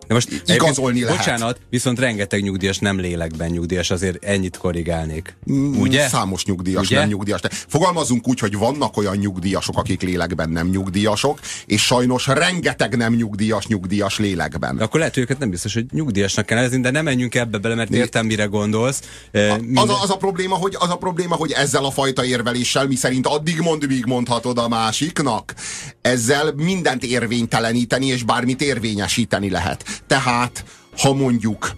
de most igazolni lehet. Bocsánat, viszont rengeteg nyugdíjas nem lélekben nyugdíjas, azért ennyit korrigálnék. Mm, Ugye? Számos nyugdíjas Ugye? nem nyugdíjas. De fogalmazunk úgy, hogy vannak olyan nyugdíjasok, akik lélekben nem nyugdíjasok, és sajnos rengeteg nem nyugdíjas nyugdíjas lélekben. De akkor lehet, hogy őket nem biztos, hogy nyugdíjasnak kell ezni, de nem menjünk ebbe bele, mert értem, mire gondolsz. A, Minden... az, a, az, a probléma, hogy, az a probléma, hogy ezzel a fajta érveléssel, mi szerint addig mond, míg mondhatod a másiknak, ezzel mindent érvényteleníteni, és bármit érvényesíteni lehet. Tehát, ha mondjuk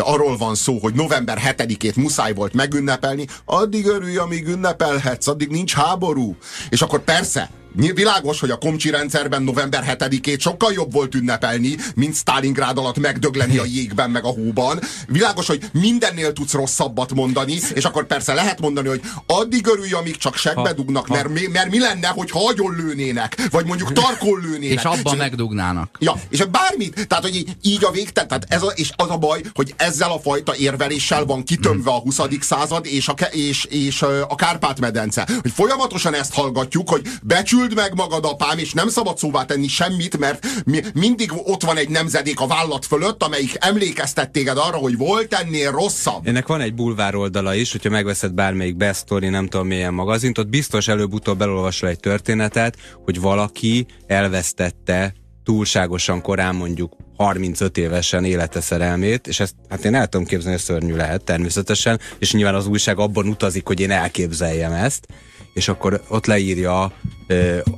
arról van szó, hogy november 7-ét muszáj volt megünnepelni, addig örülj, amíg ünnepelhetsz, addig nincs háború. És akkor persze, Világos, hogy a komcsi rendszerben november 7-ét sokkal jobb volt ünnepelni, mint Stalingrád alatt megdögleni a jégben, meg a hóban. Világos, hogy mindennél tudsz rosszabbat mondani, és akkor persze lehet mondani, hogy addig örülj, amíg csak segbe dugnak, mert, mi, mert mi lenne, hogy agyon lőnének, vagy mondjuk tarkon lőnének. És abban megdugnának. Ja, és bármit, tehát hogy így a végtelen, tehát ez a, és az a baj, hogy ezzel a fajta érveléssel van kitömve a 20. század és a, és, és a Kárpát-medence. Hogy folyamatosan ezt hallgatjuk, hogy becsül küld meg magad, apám, és nem szabad szóvá tenni semmit, mert mi, mindig ott van egy nemzedék a vállat fölött, amelyik emlékeztet téged arra, hogy volt ennél rosszabb. Ennek van egy bulvár oldala is, hogyha megveszed bármelyik best story, nem tudom milyen magazint, ott biztos előbb-utóbb elolvasol egy történetet, hogy valaki elvesztette túlságosan korán mondjuk 35 évesen élete szerelmét, és ezt hát én el tudom képzelni, hogy szörnyű lehet természetesen, és nyilván az újság abban utazik, hogy én elképzeljem ezt, és akkor ott leírja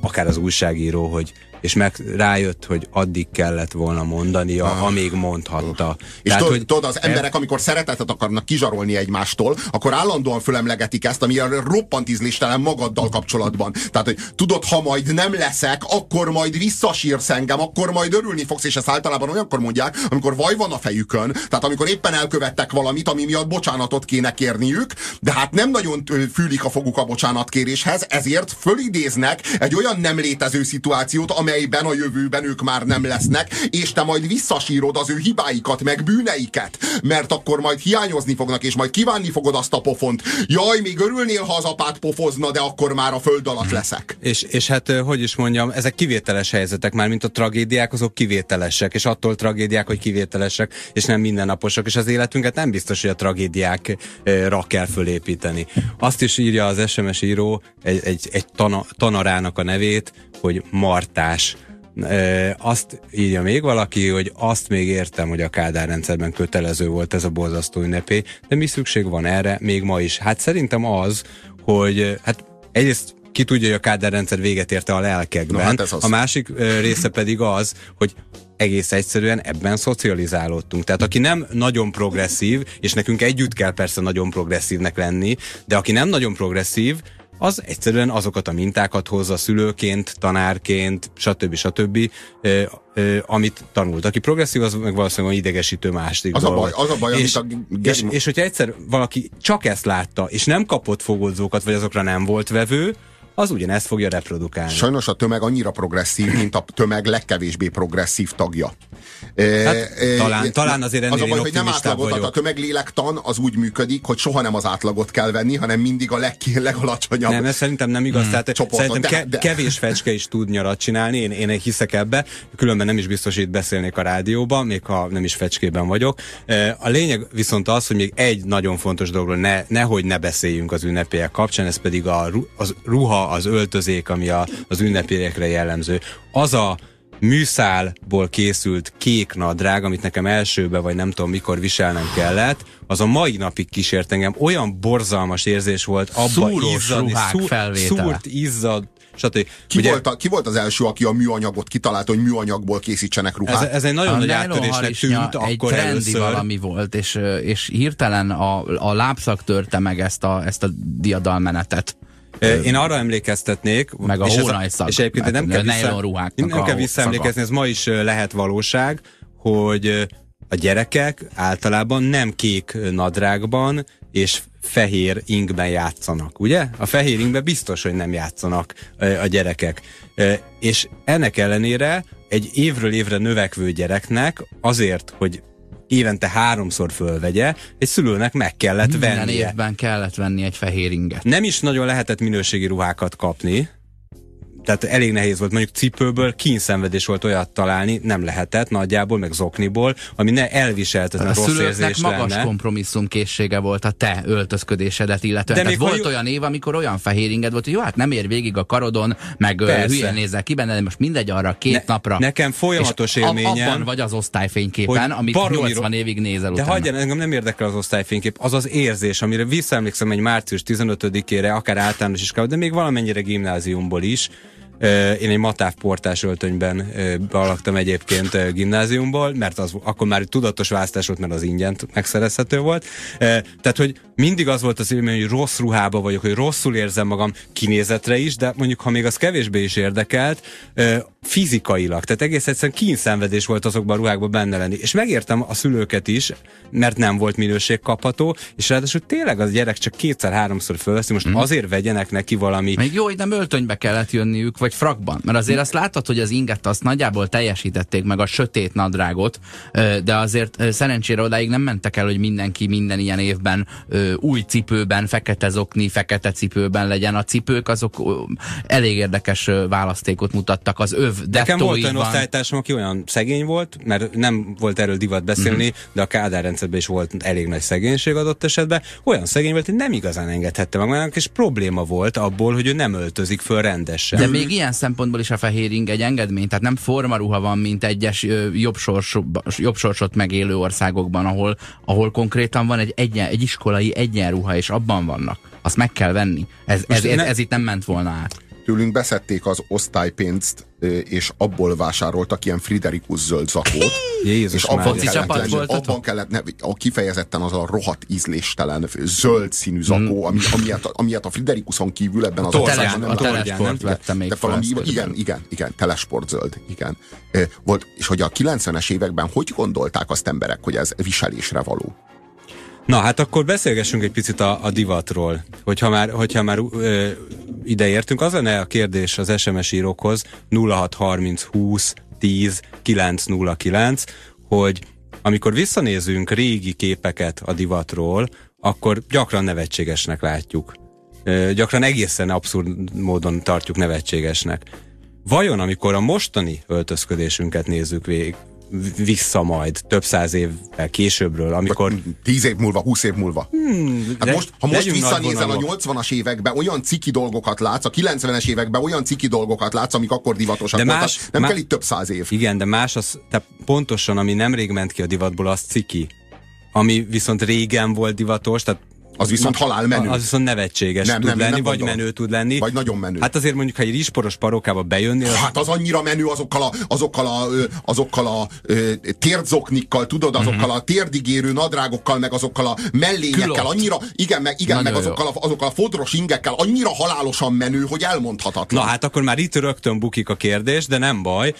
akár az újságíró, hogy és meg rájött, hogy addig kellett volna mondania, ah. amíg mondhatta. És Tehát, tudod, hogy tudod, az emberek, amikor szeretetet akarnak kizsarolni egymástól, akkor állandóan fölemlegetik ezt, ami roppant ízléstelen magaddal kapcsolatban. Tehát, hogy tudod, ha majd nem leszek, akkor majd visszasírsz engem, akkor majd örülni fogsz, és ezt általában olyankor mondják, amikor vaj van a fejükön, tehát amikor éppen elkövettek valamit, ami miatt bocsánatot kéne kérniük, de hát nem nagyon fülik a foguk a bocsánatkéréshez, ezért fölidéznek egy olyan nem létező szituációt, amely amelyben a jövőben ők már nem lesznek, és te majd visszasírod az ő hibáikat, meg bűneiket, mert akkor majd hiányozni fognak, és majd kívánni fogod azt a pofont. Jaj, még örülnél, ha az apát pofozna, de akkor már a föld alatt leszek. És, és hát, hogy is mondjam, ezek kivételes helyzetek már, mint a tragédiák, azok kivételesek, és attól tragédiák, hogy kivételesek, és nem mindennaposak, és az életünket nem biztos, hogy a tragédiákra kell fölépíteni. Azt is írja az SMS író, egy, egy, egy tana, tanarának a nevét, hogy Martás. E, azt írja még valaki, hogy azt még értem, hogy a Kádár rendszerben kötelező volt ez a borzasztó ünnepé, de mi szükség van erre még ma is? Hát szerintem az, hogy hát egyrészt ki tudja, hogy a Kádár rendszer véget érte a lelkekben. No, hát az. A másik része pedig az, hogy egész egyszerűen ebben szocializálódtunk. Tehát aki nem nagyon progresszív, és nekünk együtt kell persze nagyon progresszívnek lenni, de aki nem nagyon progresszív, az egyszerűen azokat a mintákat hozza szülőként, tanárként, stb. stb. Amit tanult. Aki progresszív, az meg valószínűleg idegesítő másik az A baj, az a baj, és, amit a... és, és, és hogyha egyszer valaki csak ezt látta, és nem kapott fogódzókat, vagy azokra nem volt vevő, az ugyanezt fogja reprodukálni. Sajnos a tömeg annyira progresszív, mint a tömeg legkevésbé progresszív tagja. Hát, e, talán, talán azért ennél az a baj, hogy nem átlagot, vagyok. a tömeglélektan az úgy működik, hogy soha nem az átlagot kell venni, hanem mindig a leg, legalacsonyabb. Nem, ez szerintem nem igaz. Hmm. Tehát csoportot, szerintem de, ke, de... kevés fecske is tud nyarat csinálni, én, én hiszek ebbe, különben nem is biztos, hogy beszélnék a rádióban, még ha nem is fecskében vagyok. A lényeg viszont az, hogy még egy nagyon fontos dologról ne, nehogy ne beszéljünk az ünnepélyek kapcsán, ez pedig a, az ruha az öltözék, ami a, az ünnepélyekre jellemző. Az a műszálból készült kék nadrág, amit nekem elsőbe, vagy nem tudom mikor viselnem kellett, az a mai napig kísért engem. Olyan borzalmas érzés volt abba izzadni, szúr, szúrt, izzad, stb. Ki, Ugye, volt a, ki volt az első, aki a műanyagot kitalálta, hogy műanyagból készítsenek ruhát? Ez, ez egy nagyon a nagy áttörésnek tűnt egy akkor először. valami volt, és, és hirtelen a, a lábszak törte meg ezt a, ezt a diadalmenetet. Én arra emlékeztetnék, meg a és, ez a, és egyébként nem kell, vissza, nem kell visszaemlékezni, ez ma is lehet valóság, hogy a gyerekek általában nem kék nadrágban és fehér ingben játszanak, ugye? A fehér ingben biztos, hogy nem játszanak a gyerekek. És ennek ellenére egy évről évre növekvő gyereknek azért, hogy évente háromszor fölvegye, egy szülőnek meg kellett Minden vennie. Minden évben kellett venni egy fehér inget. Nem is nagyon lehetett minőségi ruhákat kapni, tehát elég nehéz volt, mondjuk cipőből kínszenvedés volt olyat találni, nem lehetett nagyjából, meg zokniból, ami ne elviseltetlen rossz érzés magas lenne. kompromisszum készsége volt a te öltözködésedet illetően. De volt jó... olyan év, amikor olyan fehér inged volt, hogy jó, hát nem ér végig a karodon, meg Persze. hülyen nézel ki benne, de most mindegy arra két ne, napra. Nekem folyamatos élményem. Abban vagy az osztályfényképen, amit 80 évig nézel De hagyja, engem nem érdekel az osztályfénykép, az az érzés, amire visszaemlékszem egy március 15-ére, akár általános iskolában, de még valamennyire gimnáziumból is, én egy matáv portás öltönyben bealaktam egyébként gimnáziumból, mert az akkor már tudatos választás volt, mert az ingyen megszerezhető volt. Tehát, hogy mindig az volt az élmény, hogy rossz ruhába vagyok, hogy rosszul érzem magam kinézetre is, de mondjuk, ha még az kevésbé is érdekelt, fizikailag. Tehát egész egyszerűen kínszenvedés volt azokban a ruhákban benne lenni. És megértem a szülőket is, mert nem volt minőség kapható, és ráadásul tényleg az gyerek csak kétszer-háromszor fölveszi, most mm. azért vegyenek neki valami. Még jó, hogy nem öltönybe kellett jönniük, vagy frakban. Mert azért azt látod, hogy az inget azt nagyjából teljesítették meg a sötét nadrágot, de azért szerencsére odáig nem mentek el, hogy mindenki minden ilyen évben új cipőben, fekete zokni, fekete cipőben legyen. A cipők azok elég érdekes választékot mutattak. Az öv Nekem volt olyan osztálytársam, aki olyan szegény volt, mert nem volt erről divat beszélni, mm-hmm. de a Kádár rendszerben is volt elég nagy szegénység adott esetben. Olyan szegény volt, hogy nem igazán engedhette meg magának, és probléma volt abból, hogy ő nem öltözik föl rendesen. De még ilyen szempontból is a fehéring egy engedmény, tehát nem formaruha van, mint egyes jobb, sors, jobb sorsot megélő országokban, ahol, ahol konkrétan van egy, egyen, egy iskolai egyenruha, és abban vannak. Azt meg kell venni. Ez, ez, ez, ez itt nem ment volna át tőlünk beszedték az osztálypénzt, és abból vásároltak ilyen Friderikus zöld zakót. Jézus és abban kellett, lenni, abban kellett ne, a kifejezetten az a rohadt ízléstelen zöld színű zakó, mm. ami, amilyet, amilyet a Friderikuson kívül ebben az országban nem a telesport vette még de valami, Igen, igen, igen, telesport zöld, igen. Volt, és hogy a 90-es években hogy gondolták azt emberek, hogy ez viselésre való? Na hát akkor beszélgessünk egy picit a, a divatról, hogyha már, hogyha már ö, ide. Az lenne a kérdés az SMS írókhoz 0630 20 10 909, hogy amikor visszanézünk régi képeket a divatról, akkor gyakran nevetségesnek látjuk. Ö, gyakran egészen abszurd módon tartjuk nevetségesnek. Vajon, amikor a mostani öltözködésünket nézzük végig, vissza majd több száz évvel későbbről, amikor... Tíz év múlva, húsz év múlva. Hmm, hát most, ha most visszanézel a 80-as években, olyan ciki dolgokat látsz, a 90-es években olyan ciki dolgokat látsz, amik akkor divatosak de voltak. Nem má, kell itt több száz év. Igen, de más az, tehát pontosan, ami nemrég ment ki a divatból, az ciki. Ami viszont régen volt divatos, tehát az viszont halál menő. Az viszont nevetséges nem, tud nem, lenni, nem vagy gondolom. menő tud lenni. Vagy nagyon menő. Hát azért mondjuk, ha egy risporos parókába bejönnél... Hát az annyira menő azokkal a, azokkal a, azokkal a térdzoknikkal, tudod, azokkal a térdigérő nadrágokkal, meg azokkal a mellényekkel, Külott. annyira, igen, meg, igen, meg azokkal a, azokkal a fodros ingekkel, annyira halálosan menő, hogy elmondhatatlan. Na hát akkor már itt rögtön bukik a kérdés, de nem baj,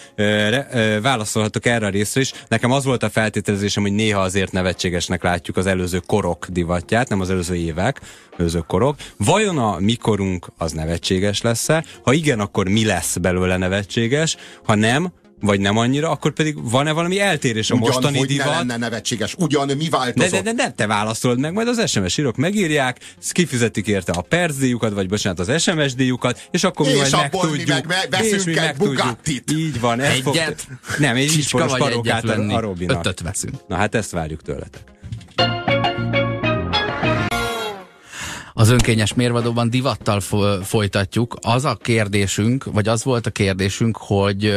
válaszolhatok erre a részre is. Nekem az volt a feltételezésem, hogy néha azért nevetségesnek látjuk az előző korok divatját, nem az előző előző évek, előző korok. Vajon a mikorunk az nevetséges lesz-e? Ha igen, akkor mi lesz belőle nevetséges? Ha nem, vagy nem annyira, akkor pedig van-e valami eltérés a ugyan, mostani hogy divat? Ne lenne nevetséges. Ugyan mi változott? De, de, de, de te válaszolod meg, majd az SMS írok megírják, kifizetik érte a perc díjukat, vagy bocsánat, az SMS díjukat, és akkor és mi majd megtudjuk. Mi meg, veszünk mi egy Bugattit. Így van. Ez Egyet? Fog, nem, egy vagy egyet lenni. a Robinak. Ötöt veszünk. Na hát ezt várjuk tőletek. Az önkényes mérvadóban divattal folytatjuk. Az a kérdésünk, vagy az volt a kérdésünk, hogy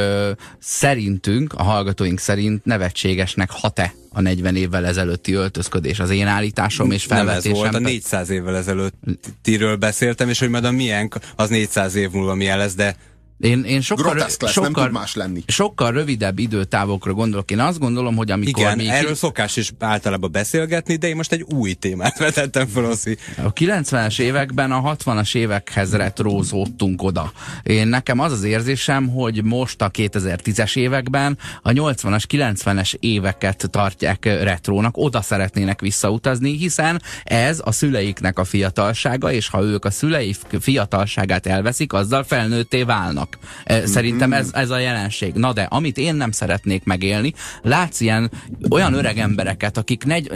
szerintünk, a hallgatóink szerint nevetségesnek hat-e a 40 évvel ezelőtti öltözködés. Az én állításom és felvetésem. Nem ez volt, a 400 évvel ezelőttiről beszéltem, és hogy majd a milyen az 400 év múlva milyen lesz, de én, én sokkal, lesz, sokkal, nem tud más lenni. sokkal rövidebb időtávokra gondolok. Én azt gondolom, hogy amikor... Igen, még erről szokás is általában beszélgetni, de én most egy új témát vetettem fel, Oszi. A 90-es években a 60-as évekhez retrózódtunk oda. Én nekem az az érzésem, hogy most a 2010-es években a 80-as, 90-es éveket tartják retrónak, oda szeretnének visszautazni, hiszen ez a szüleiknek a fiatalsága, és ha ők a szüleik fiatalságát elveszik, azzal felnőtté válnak vannak. Szerintem ez, ez a jelenség. Na de, amit én nem szeretnék megélni, látsz ilyen olyan öreg embereket, akik negy,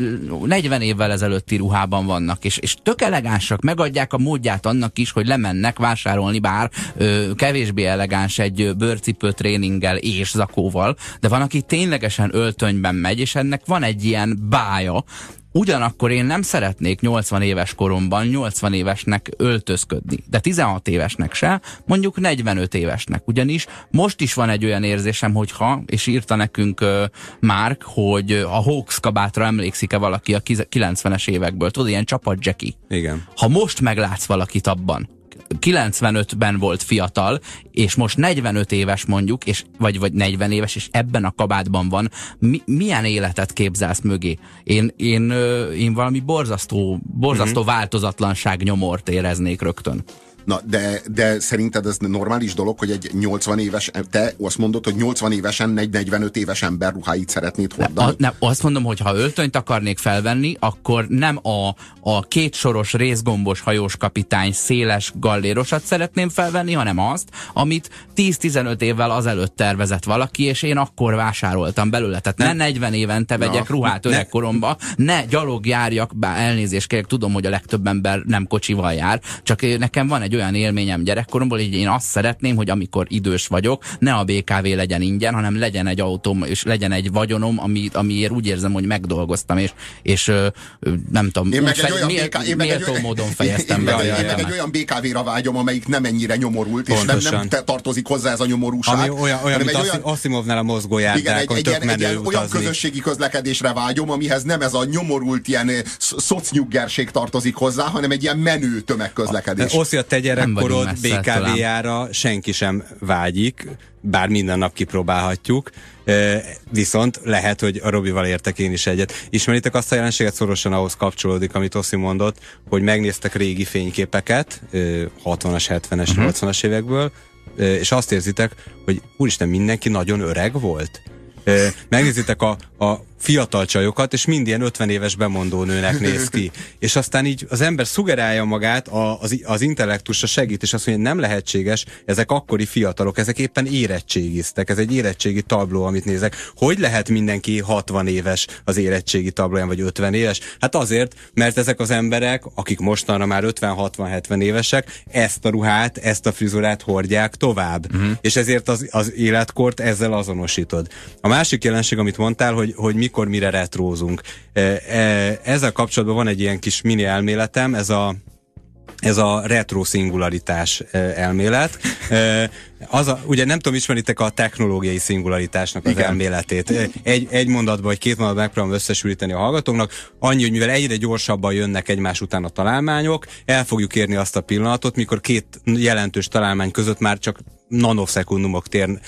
40 évvel ezelőtti ruhában vannak, és, és tök elegánsak, megadják a módját annak is, hogy lemennek vásárolni, bár ö, kevésbé elegáns egy bőrcipő tréninggel és zakóval, de van, aki ténylegesen öltönyben megy, és ennek van egy ilyen bája, Ugyanakkor én nem szeretnék 80 éves koromban 80 évesnek öltözködni, de 16 évesnek se, mondjuk 45 évesnek. Ugyanis most is van egy olyan érzésem, hogy ha, és írta nekünk uh, Mark, hogy a Hawks kabátra emlékszik-e valaki a 90-es évekből, tudod, ilyen csapat Jackie. Igen. Ha most meglátsz valakit abban, 95-ben volt fiatal, és most 45 éves mondjuk, és, vagy, vagy 40 éves, és ebben a kabátban van, mi, milyen életet képzelsz mögé? Én, én, én valami borzasztó, borzasztó uh-huh. változatlanság nyomort éreznék rögtön. Na, de, de szerinted ez normális dolog, hogy egy 80 éves, te azt mondod, hogy 80 évesen, egy 45 éves ember ruháit szeretnéd hordani? Nem, nem, azt mondom, hogy ha öltönyt akarnék felvenni, akkor nem a, a két soros részgombos hajós kapitány széles gallérosat szeretném felvenni, hanem azt, amit 10-15 évvel azelőtt tervezett valaki, és én akkor vásároltam belőle. Tehát nem. ne 40 évente vegyek Na, ruhát öregkoromba, ne gyalog járjak, bár elnézést kérek, tudom, hogy a legtöbb ember nem kocsival jár, csak nekem van egy egy olyan élményem gyerekkoromból, hogy én azt szeretném, hogy amikor idős vagyok, ne a BKV legyen ingyen, hanem legyen egy autóm, és legyen egy vagyonom, ami, amiért úgy érzem, hogy megdolgoztam, és, és nem tudom, én meg egy olyan BK, én meg egy olyan, módon fejeztem én, be. Én, én meg egy olyan BKV-ra vágyom, amelyik nem ennyire nyomorult, Pontosan. és nem, nem tartozik hozzá ez a nyomorúság. Ami olyan, olyan mint olyan, Asimovnál a mozgójárdák, igen, egy, egy, egy, egy olyan közösségi közlekedésre vágyom, amihez nem ez a nyomorult ilyen szocnyuggerség tartozik hozzá, hanem egy ilyen menő tömegközlekedés. Oszi, a te gyerekkorod BKV-jára senki sem vágyik, bár minden nap kipróbálhatjuk, viszont lehet, hogy a Robival értek én is egyet. Ismeritek azt a jelenséget, szorosan ahhoz kapcsolódik, amit Oszi mondott, hogy megnéztek régi fényképeket, 60-as, 70-es, uh-huh. 80-as évekből, és azt érzitek, hogy úristen, mindenki nagyon öreg volt. Megnézitek a, a fiatal csajokat, és mind ilyen 50 éves bemondó nőnek néz ki. És aztán így az ember szugerálja magát, a, az, az intellektusa segít, és azt mondja, hogy nem lehetséges, ezek akkori fiatalok, ezek éppen érettségiztek, ez egy érettségi tabló, amit nézek. Hogy lehet mindenki 60 éves az érettségi tablóján, vagy 50 éves? Hát azért, mert ezek az emberek, akik mostanra már 50-60-70 évesek, ezt a ruhát, ezt a frizurát hordják tovább. Uh-huh. És ezért az, az életkort ezzel azonosítod. A másik jelenség, amit mondtál, hogy, hogy mi mikor mire retrózunk. E, e, ezzel kapcsolatban van egy ilyen kis mini elméletem, ez a ez a retro szingularitás e, elmélet. Az a, ugye nem tudom, ismeritek a technológiai szingularitásnak az Igen. elméletét. Egy, egy mondatban, vagy két mondatban megpróbálom összesülíteni a hallgatóknak. Annyi, hogy mivel egyre gyorsabban jönnek egymás után a találmányok, el fogjuk érni azt a pillanatot, mikor két jelentős találmány között már csak nanoszekundumok tér,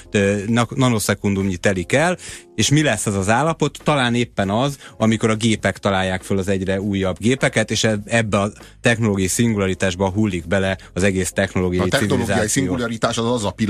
nanoszekundumnyi telik el, és mi lesz az az állapot? Talán éppen az, amikor a gépek találják föl az egyre újabb gépeket, és ebbe a technológiai szingularitásba hullik bele az egész technológiai A technológiai szingularitás az az a pillanat,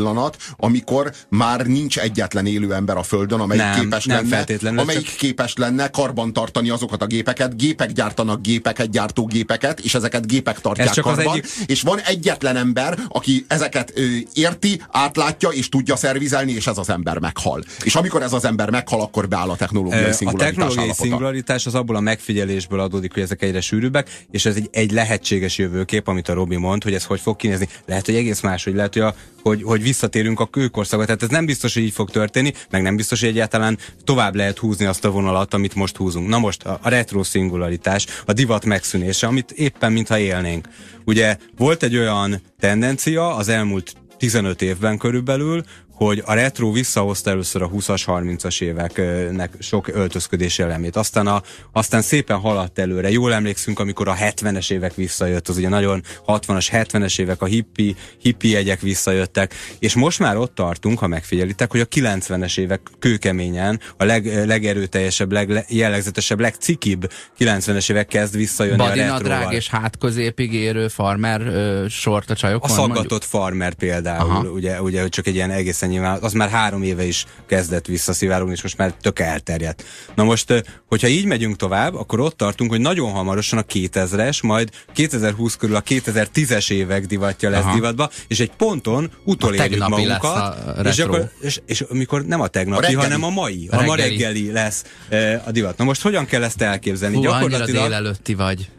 amikor már nincs egyetlen élő ember a Földön, amelyik nem, képes nem lenne, amelyik csak... képes lenne karbantartani azokat a gépeket. Gépek gyártanak gépeket, gyártógépeket, és ezeket gépek tartják csak karban. Egyik... És van egyetlen ember, aki ezeket ö, érti, átlátja és tudja szervizelni, és ez az ember meghal. És amikor ez az ember meghal, akkor beáll a technológiai szingularitás A technológiai állapota. szingularitás az abból a megfigyelésből adódik, hogy ezek egyre sűrűbbek, és ez egy, egy lehetséges jövőkép, amit a Robi mond, hogy ez hogy fog kinézni. Lehet, hogy egész más, hogy lehet, hogy, a, hogy, hogy visszatérünk a kőkorszakba. Tehát ez nem biztos, hogy így fog történni, meg nem biztos, hogy egyáltalán tovább lehet húzni azt a vonalat, amit most húzunk. Na most a, a retro szingularitás, a divat megszűnése, amit éppen mintha élnénk. Ugye volt egy olyan tendencia az elmúlt 15 évben körülbelül, hogy a retro visszahozta először a 20-as, 30-as éveknek sok öltözködési elemét. Aztán, a, aztán szépen haladt előre. Jól emlékszünk, amikor a 70-es évek visszajött, az ugye nagyon 60-as, 70-es évek, a hippi, hippi jegyek visszajöttek, és most már ott tartunk, ha megfigyelitek, hogy a 90-es évek kőkeményen, a leg, legerőteljesebb, legjellegzetesebb, legcikibb 90-es évek kezd visszajönni Badi a retroval. és hátközépig érő farmer ö, sort a csajokon? A szaggatott mondjuk? farmer például, ugye, ugye, hogy csak egy ilyen egészen persze nyilván, az már három éve is kezdett visszaszivárogni, és most már tök elterjedt. Na most, hogyha így megyünk tovább, akkor ott tartunk, hogy nagyon hamarosan a 2000-es, majd 2020 körül a 2010-es évek divatja lesz Aha. divatba, és egy ponton utolérjük magunkat, és, akkor, és, és amikor nem a tegnapi, a hanem a mai, a, a ma reggeli lesz e, a divat. Na most hogyan kell ezt elképzelni? Hú, Gyakorlatilag... délelőtti vagy.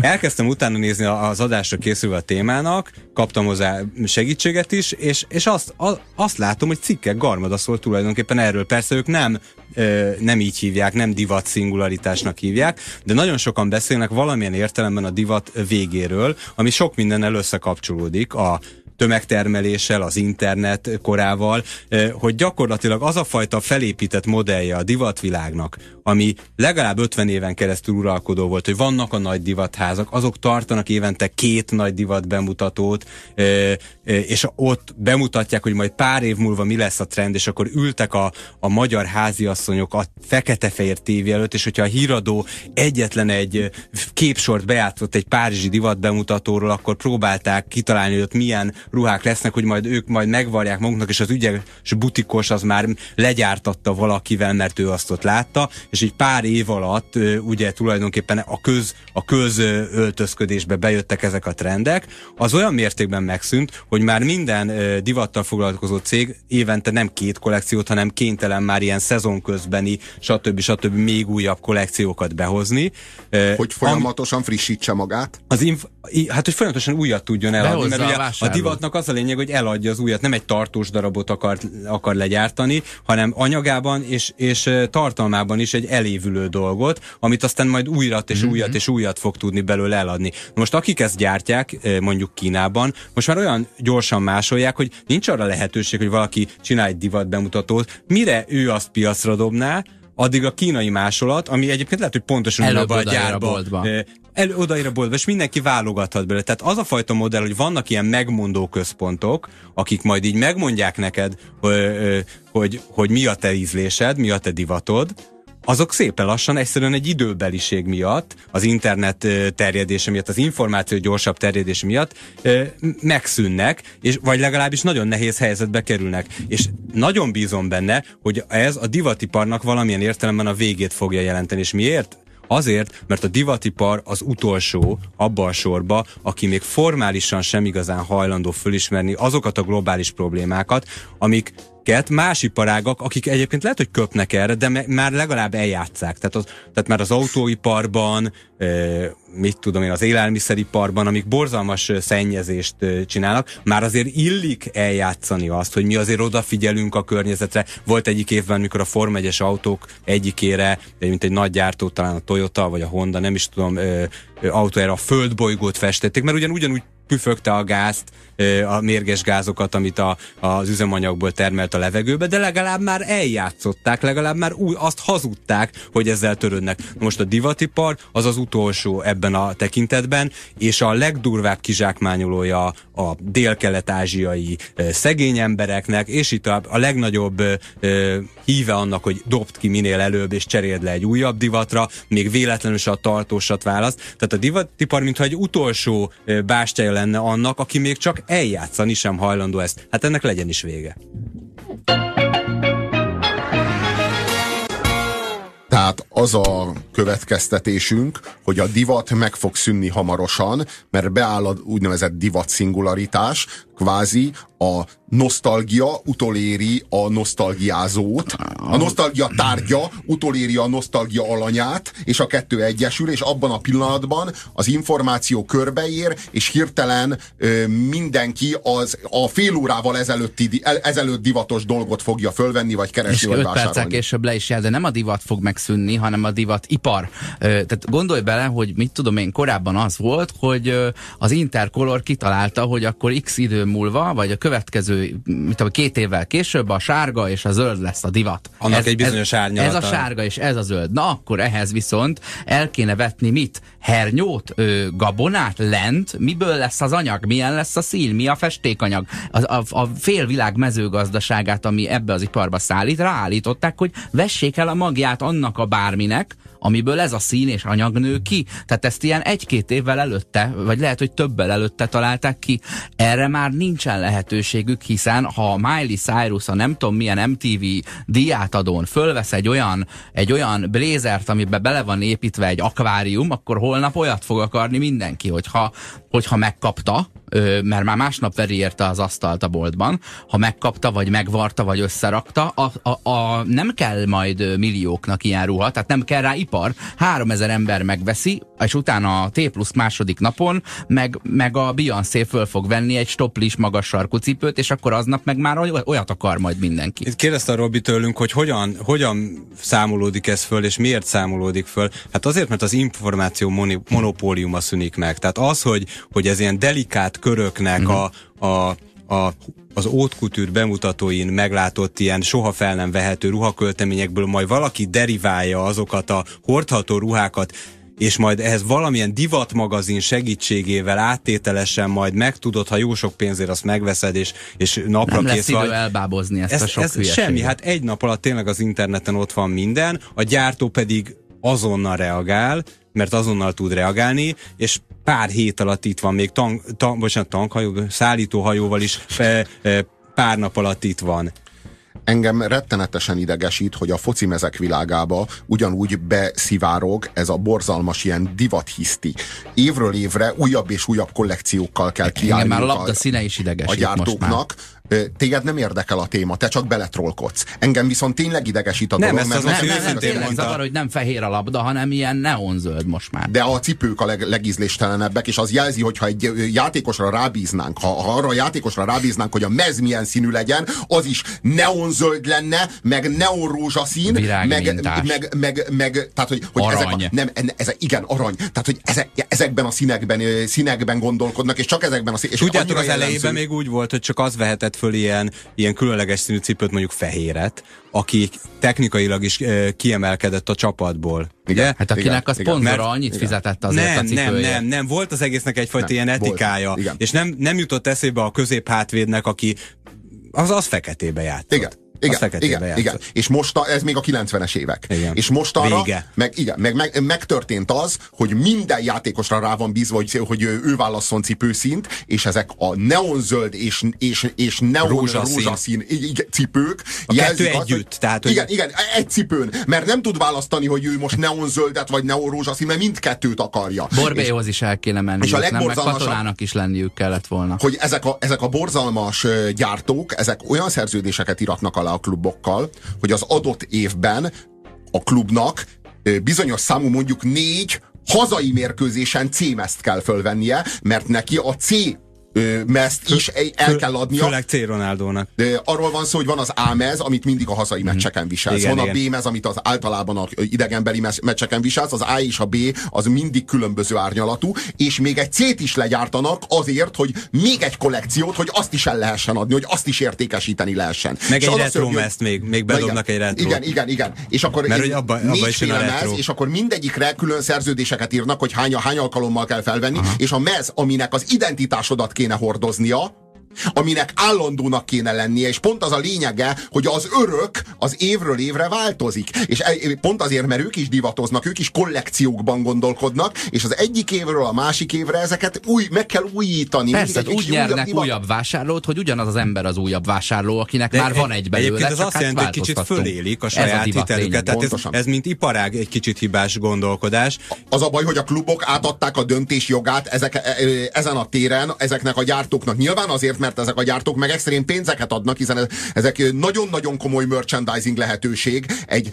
Elkezdtem utána nézni az adásra készülve a témának, kaptam hozzá segítséget is, és, és azt, a, azt látom, hogy cikkek garmada szól tulajdonképpen erről. Persze ők nem, ö, nem így hívják, nem divat szingularitásnak hívják, de nagyon sokan beszélnek valamilyen értelemben a divat végéről, ami sok mindennel összekapcsolódik. A tömegtermeléssel, az internet korával, hogy gyakorlatilag az a fajta felépített modellje a divatvilágnak, ami legalább 50 éven keresztül uralkodó volt, hogy vannak a nagy divatházak, azok tartanak évente két nagy divat bemutatót, és ott bemutatják, hogy majd pár év múlva mi lesz a trend, és akkor ültek a, a magyar háziasszonyok a fekete-fehér tévé előtt, és hogyha a híradó egyetlen egy képsort bejátszott egy párizsi divat bemutatóról, akkor próbálták kitalálni, hogy ott milyen ruhák lesznek, hogy majd ők majd megvarják maguknak, és az ügyes butikos az már legyártatta valakivel, mert ő azt ott látta, és egy pár év alatt ugye tulajdonképpen a köz, a közöltözködésbe bejöttek ezek a trendek, az olyan mértékben megszűnt, hogy már minden divattal foglalkozó cég évente nem két kollekciót, hanem kénytelen már ilyen szezon közbeni, stb. stb. még újabb kollekciókat behozni. Hogy folyamatosan frissítse magát? Az inf, hát, hogy folyamatosan újat tudjon eladni, mert ugye a, a divatnak az a lényeg, hogy eladja az újat, nem egy tartós darabot akar, akar legyártani, hanem anyagában és, és tartalmában is egy elévülő dolgot, amit aztán majd újat és mm-hmm. újat és újat fog tudni belőle eladni. Most akik ezt gyártják, mondjuk Kínában, most már olyan gyorsan másolják, hogy nincs arra lehetőség, hogy valaki csinál egy divat bemutatót, mire ő azt piacra dobná, addig a kínai másolat, ami egyébként lehet, hogy pontosan Előbb a gyárba, el, odaír a boltba, és mindenki válogathat belőle. Tehát az a fajta modell, hogy vannak ilyen megmondó központok, akik majd így megmondják neked, hogy, hogy, hogy mi a te ízlésed, mi a te divatod, azok szépen lassan egyszerűen egy időbeliség miatt, az internet terjedése miatt, az információ gyorsabb terjedése miatt megszűnnek, és vagy legalábbis nagyon nehéz helyzetbe kerülnek. És nagyon bízom benne, hogy ez a divatiparnak valamilyen értelemben a végét fogja jelenteni. És miért? Azért, mert a divatipar az utolsó abba a sorba, aki még formálisan sem igazán hajlandó fölismerni azokat a globális problémákat, amik más iparágak, akik egyébként lehet, hogy köpnek erre, de már legalább eljátszák. Tehát, az, tehát már az autóiparban, mit tudom én, az élelmiszeriparban, amik borzalmas szennyezést csinálnak, már azért illik eljátszani azt, hogy mi azért odafigyelünk a környezetre. Volt egyik évben, mikor a Form 1 autók egyikére, mint egy nagy gyártó, talán a Toyota vagy a Honda, nem is tudom, autójára a földbolygót festették, mert ugyan ugyanúgy püfögte a gázt, a mérges gázokat, amit a, az üzemanyagból termelt a levegőbe, de legalább már eljátszották, legalább már új, azt hazudták, hogy ezzel törődnek. Most a divatipar az az utolsó ebben a tekintetben, és a legdurvább kizsákmányolója a dél-kelet-ázsiai szegény embereknek, és itt a, a legnagyobb ö, híve annak, hogy dobd ki minél előbb, és cseréld le egy újabb divatra, még véletlenül se a tartósat választ. Tehát a divatipar, mintha egy utolsó bástyája lenne annak, aki még csak eljátszani sem hajlandó ezt. Hát ennek legyen is vége. Tehát az a következtetésünk, hogy a divat meg fog szűnni hamarosan, mert beáll a úgynevezett divat szingularitás, kvázi a nosztalgia utoléri a nosztalgiázót, a nosztalgia tárgya utoléri a nosztalgia alanyát, és a kettő egyesül, és abban a pillanatban az információ körbeér, és hirtelen ö, mindenki az a fél órával ezelőtti, ezelőtt divatos dolgot fogja fölvenni, vagy keresni, és vagy öt perccel később le is jel, de nem a divat fog megszűnni, hanem a divat ipar. Ö, tehát gondolj bele, hogy mit tudom én, korábban az volt, hogy az Intercolor kitalálta, hogy akkor x idő múlva, vagy a következő mit tudom, két évvel később a sárga és a zöld lesz a divat. Annak ez, egy bizonyos árnyalata. Ez a sárga és ez a zöld. Na akkor ehhez viszont el kéne vetni mit? Hernyót, ö, gabonát, lent, miből lesz az anyag, milyen lesz a szín, mi a festékanyag. A, a, a félvilág mezőgazdaságát, ami ebbe az iparba szállít, ráállították, hogy vessék el a magját annak a bárminek, amiből ez a szín és anyag nő ki. Tehát ezt ilyen egy-két évvel előtte, vagy lehet, hogy többel előtte találták ki. Erre már nincsen lehetőségük, hiszen ha Miley Cyrus a nem tudom milyen MTV diátadón fölvesz egy olyan, egy olyan blézert, amiben bele van építve egy akvárium, akkor holnap olyat fog akarni mindenki, hogyha, hogyha megkapta, mert már másnap veri érte az asztalt a boltban, ha megkapta, vagy megvarta, vagy összerakta, a, a, a, nem kell majd millióknak ilyen ruha, tehát nem kell rá ipar. 3000 ember megveszi, és utána a T plusz második napon meg, meg a Beyoncé föl fog venni egy stoplis magas sarkú cipőt, és akkor aznap meg már olyat akar majd mindenki. Itt kérdezte a Robi tőlünk, hogy hogyan, hogyan számolódik ez föl, és miért számolódik föl. Hát azért, mert az információ monopóliuma szűnik meg. Tehát az, hogy, hogy ez ilyen delikát köröknek uh-huh. a, a a, az ótkutűr bemutatóin meglátott ilyen soha fel nem vehető ruhakölteményekből majd valaki deriválja azokat a hordható ruhákat, és majd ehhez valamilyen divatmagazin segítségével áttételesen majd megtudod, ha jó sok pénzért azt megveszed, és, és napra Nem lesz idő elbábozni ezt ez, a sok ez semmi, hát egy nap alatt tényleg az interneten ott van minden, a gyártó pedig azonnal reagál, mert azonnal tud reagálni, és pár hét alatt itt van még tank, tank, bocsánat, tankhajó, szállítóhajóval is e, e, pár nap alatt itt van engem rettenetesen idegesít, hogy a focimezek világába ugyanúgy beszivárog ez a borzalmas ilyen divathiszti. Évről évre újabb és újabb kollekciókkal kell kiállni. Engem már a labda színe is idegesít a gyártóknak téged nem érdekel a téma, te csak beletrolkodsz. Engem viszont tényleg idegesít a nem, dolog, mert nem, nem, nem, tényleg zavar, hogy nem fehér a labda, hanem ilyen neonzöld most már. De a cipők a leg, legízléstelenebbek, és az jelzi, hogy ha egy játékosra rábíznánk, ha, ha arra a játékosra rábíznánk, hogy a mez milyen színű legyen, az is neonzöld lenne, meg neonrózsaszín, meg, meg, meg, meg, meg, tehát hogy, hogy ezek a, nem, ezek, igen, arany, tehát hogy ezek, ezekben a színekben, színekben gondolkodnak, és csak ezekben a színekben. Tudjátok, az elejében még úgy volt, hogy csak az vehetett vett föl ilyen, ilyen különleges színű cipőt, mondjuk fehéret, aki technikailag is e, kiemelkedett a csapatból. Ugye? Hát akinek a szponzora annyit igen. fizetett azért nem, a cipője. Nem, nem, nem, volt az egésznek egyfajta nem, ilyen etikája, és nem, nem jutott eszébe a középhátvédnek, aki az, az feketébe játszott. Igen. Igen, igen, igen. És most a, ez még a 90-es évek. Igen. És most arra, Vége. Meg, igen, meg, meg, megtörtént az, hogy minden játékosra rá van bízva, hogy, hogy ő válasszon cipőszint, és ezek a neonzöld és, és, és neon rózsaszín, rózsaszín cipők. A kettő azt, együtt. Hogy, tehát, hogy... Igen, igen, egy cipőn. Mert nem tud választani, hogy ő most neonzöldet vagy neonrózsaszín, mert mindkettőt akarja. Borbéhoz is el kéne menni. És a legborzalmasabb, is lenniük kellett volna. Hogy ezek a, ezek a borzalmas gyártók, ezek olyan szerződéseket iratnak alá a klubokkal, hogy az adott évben a klubnak bizonyos számú mondjuk négy hazai mérkőzésen C-mezt kell fölvennie, mert neki a C mezt is el kell adnia. Főleg C. Ronaldónak. Arról van szó, hogy van az A mez, amit mindig a hazai mm. meccseken viselsz. Igen, van igen. a B mez, amit az általában a idegenbeli meccseken viselsz. Az A és a B az mindig különböző árnyalatú, és még egy C-t is legyártanak azért, hogy még egy kollekciót, hogy azt is el lehessen adni, hogy azt is értékesíteni lehessen. Meg és egy retro mezt még, még bedobnak igen, egy retro. Igen, igen, igen. És akkor Mert, hogy abba, abba is mez, és akkor mindegyikre külön szerződéseket írnak, hogy hány, hány alkalommal kell felvenni, Aha. és a mez, aminek az identitásodat kéne hordoznia, aminek állandónak kéne lennie, és pont az a lényege, hogy az örök az évről évre változik. És e, pont azért, mert ők is divatoznak, ők is kollekciókban gondolkodnak, és az egyik évről a másik évre ezeket új, meg kell újítani. Persze, egy, úgy nyernek újabb, újabb vásárlót, hogy ugyanaz az ember az újabb vásárló, akinek De már van egy belőle. Egyébként ez azt hát jelenti, hogy kicsit fölélik a saját hitelüket. Tehát ez, ez, mint iparág egy kicsit hibás gondolkodás. Az a baj, hogy a klubok átadták a döntés jogát ezek, e- e- ezen a téren ezeknek a gyártóknak. Nyilván azért, mert ezek a gyártók meg extrém pénzeket adnak, hiszen ezek nagyon-nagyon komoly merchandising lehetőség egy,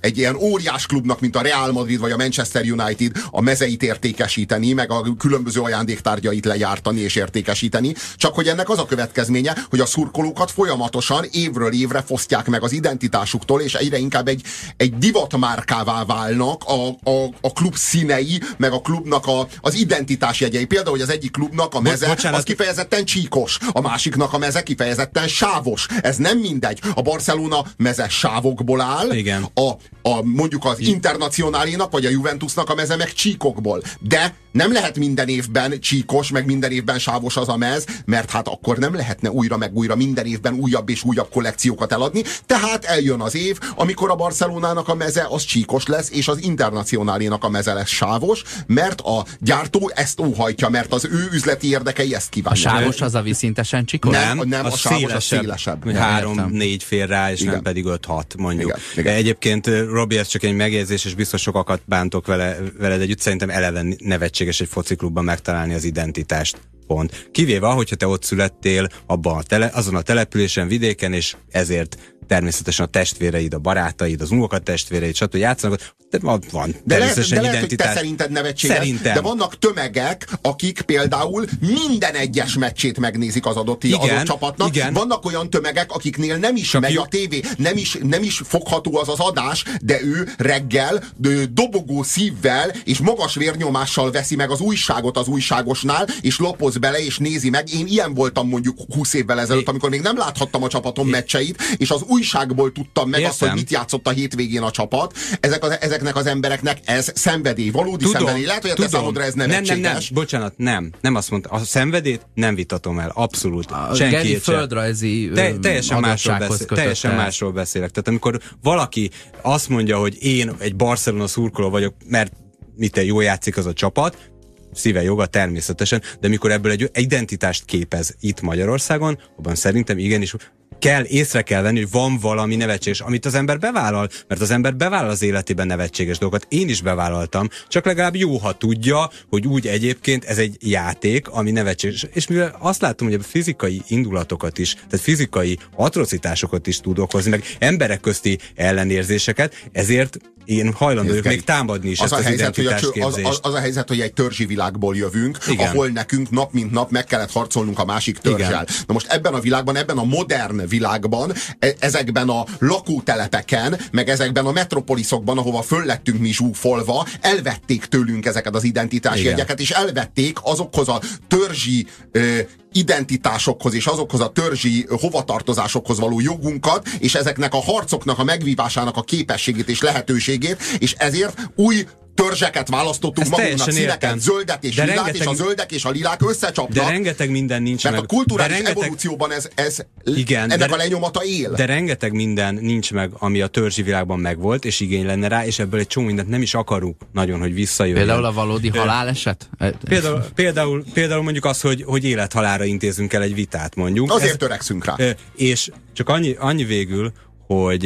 egy ilyen óriás klubnak, mint a Real Madrid vagy a Manchester United a mezeit értékesíteni, meg a különböző ajándéktárgyait lejártani és értékesíteni. Csak hogy ennek az a következménye, hogy a szurkolókat folyamatosan évről évre fosztják meg az identitásuktól, és egyre inkább egy, egy divatmárkává válnak a, a, a klub színei, meg a klubnak a, az identitás jegyei. Például, hogy az egyik klubnak a meze, Bocsánat. az kifejezetten csíkos, a másiknak a meze kifejezetten sávos. Ez nem mindegy. A Barcelona meze sávokból áll, Igen. A, a mondjuk az Internacionálinak vagy a Juventusnak a meze meg csíkokból. De nem lehet minden évben csíkos, meg minden évben sávos az a mez, mert hát akkor nem lehetne újra meg újra minden évben újabb és újabb kollekciókat eladni. Tehát eljön az év, amikor a Barcelonának a meze az csíkos lesz, és az Internacionálinak a meze lesz sávos, mert a gyártó ezt óhajtja, mert az ő üzleti érdekei ezt kívánják. A sávos az a viszintesen csikos? Nem, nem, a, a sávos szélesebb. Szélesebb. Három-négy fér rá, és igen. nem pedig öt-hat mondjuk. Igen, igen. Egyébként Robi, ez csak egy megjegyzés, és biztos sokakat bántok vele, veled együtt. Szerintem eleven nevetséges egy fociklubban megtalálni az identitást. Pont. Kivéve, hogyha te ott születtél abban a tele, azon a településen, vidéken, és ezért természetesen a testvéreid, a barátaid, az unokatestvéreid, stb. játszanak, de van, van de lehet, de lehet, hogy te szerinted nevetséges, Szerintem. de vannak tömegek, akik például minden egyes meccsét megnézik az adott, igen, adott csapatnak. Igen. Vannak olyan tömegek, akiknél nem is Csak megy jó. a tévé, nem is, nem is fogható az az adás, de ő reggel de dobogó szívvel és magas vérnyomással veszi meg az újságot az újságosnál, és lapoz bele, és nézi meg. Én ilyen voltam mondjuk 20 évvel ezelőtt, amikor még nem láthattam a csapatom meccseit, és az újságból tudtam meg Értem. azt, hogy mit játszott a hétvégén a csapat. Ezek az, ezeknek az embereknek ez szenvedély, valódi tudom, szenvedély. Lehet, hogy a te számodra ez nevetséges. Nem, nem, nem, bocsánat, nem. Nem azt mondta. A szenvedét nem vitatom el, abszolút. A Senki földrajzi Te, teljesen, másról, beszél, teljesen másról beszélek. Tehát amikor valaki azt mondja, hogy én egy Barcelona szurkoló vagyok, mert mit jól játszik az a csapat, szíve joga természetesen, de mikor ebből egy identitást képez itt Magyarországon, abban szerintem igenis kell, észre kell venni, hogy van valami nevetséges, amit az ember bevállal, mert az ember bevállal az életében nevetséges dolgokat. Én is bevállaltam, csak legalább jó, ha tudja, hogy úgy egyébként ez egy játék, ami nevetséges. És mivel azt látom, hogy a fizikai indulatokat is, tehát fizikai atrocitásokat is tud okozni, meg emberek közti ellenérzéseket, ezért én hajlandó vagyok még támadni is az ezt a helyzet, hogy a, az, az, az a helyzet, hogy egy törzsi világból jövünk, Igen. ahol nekünk nap mint nap meg kellett harcolnunk a másik törzsel. Na most ebben a világban, ebben a modern világban, e, ezekben a lakótelepeken, meg ezekben a metropoliszokban, ahova föl lettünk mi zsúfolva, elvették tőlünk ezeket az identitásjegyeket, és elvették azokhoz a törzsi ö, identitásokhoz és azokhoz a törzsi hovatartozásokhoz való jogunkat, és ezeknek a harcoknak a megvívásának a képességét és lehetőségét, és ezért új törzseket választottunk Ezt magunknak, színeket, értem. zöldet és de lilát, rengeteg, és a zöldek és a lilák összecsapnak. De rengeteg minden nincs mert meg. a kulturális rengeteg, evolúcióban ez, ez igen, ennek de, a lenyomata él. De rengeteg minden nincs meg, ami a törzsi világban megvolt, és igény lenne rá, és ebből egy csomó mindent nem is akarunk nagyon, hogy visszajöjjön. Például a valódi haláleset? Például, például, például mondjuk az, hogy, hogy élethalára intézünk el egy vitát, mondjuk. Azért ez, törekszünk rá. És csak annyi, annyi végül, hogy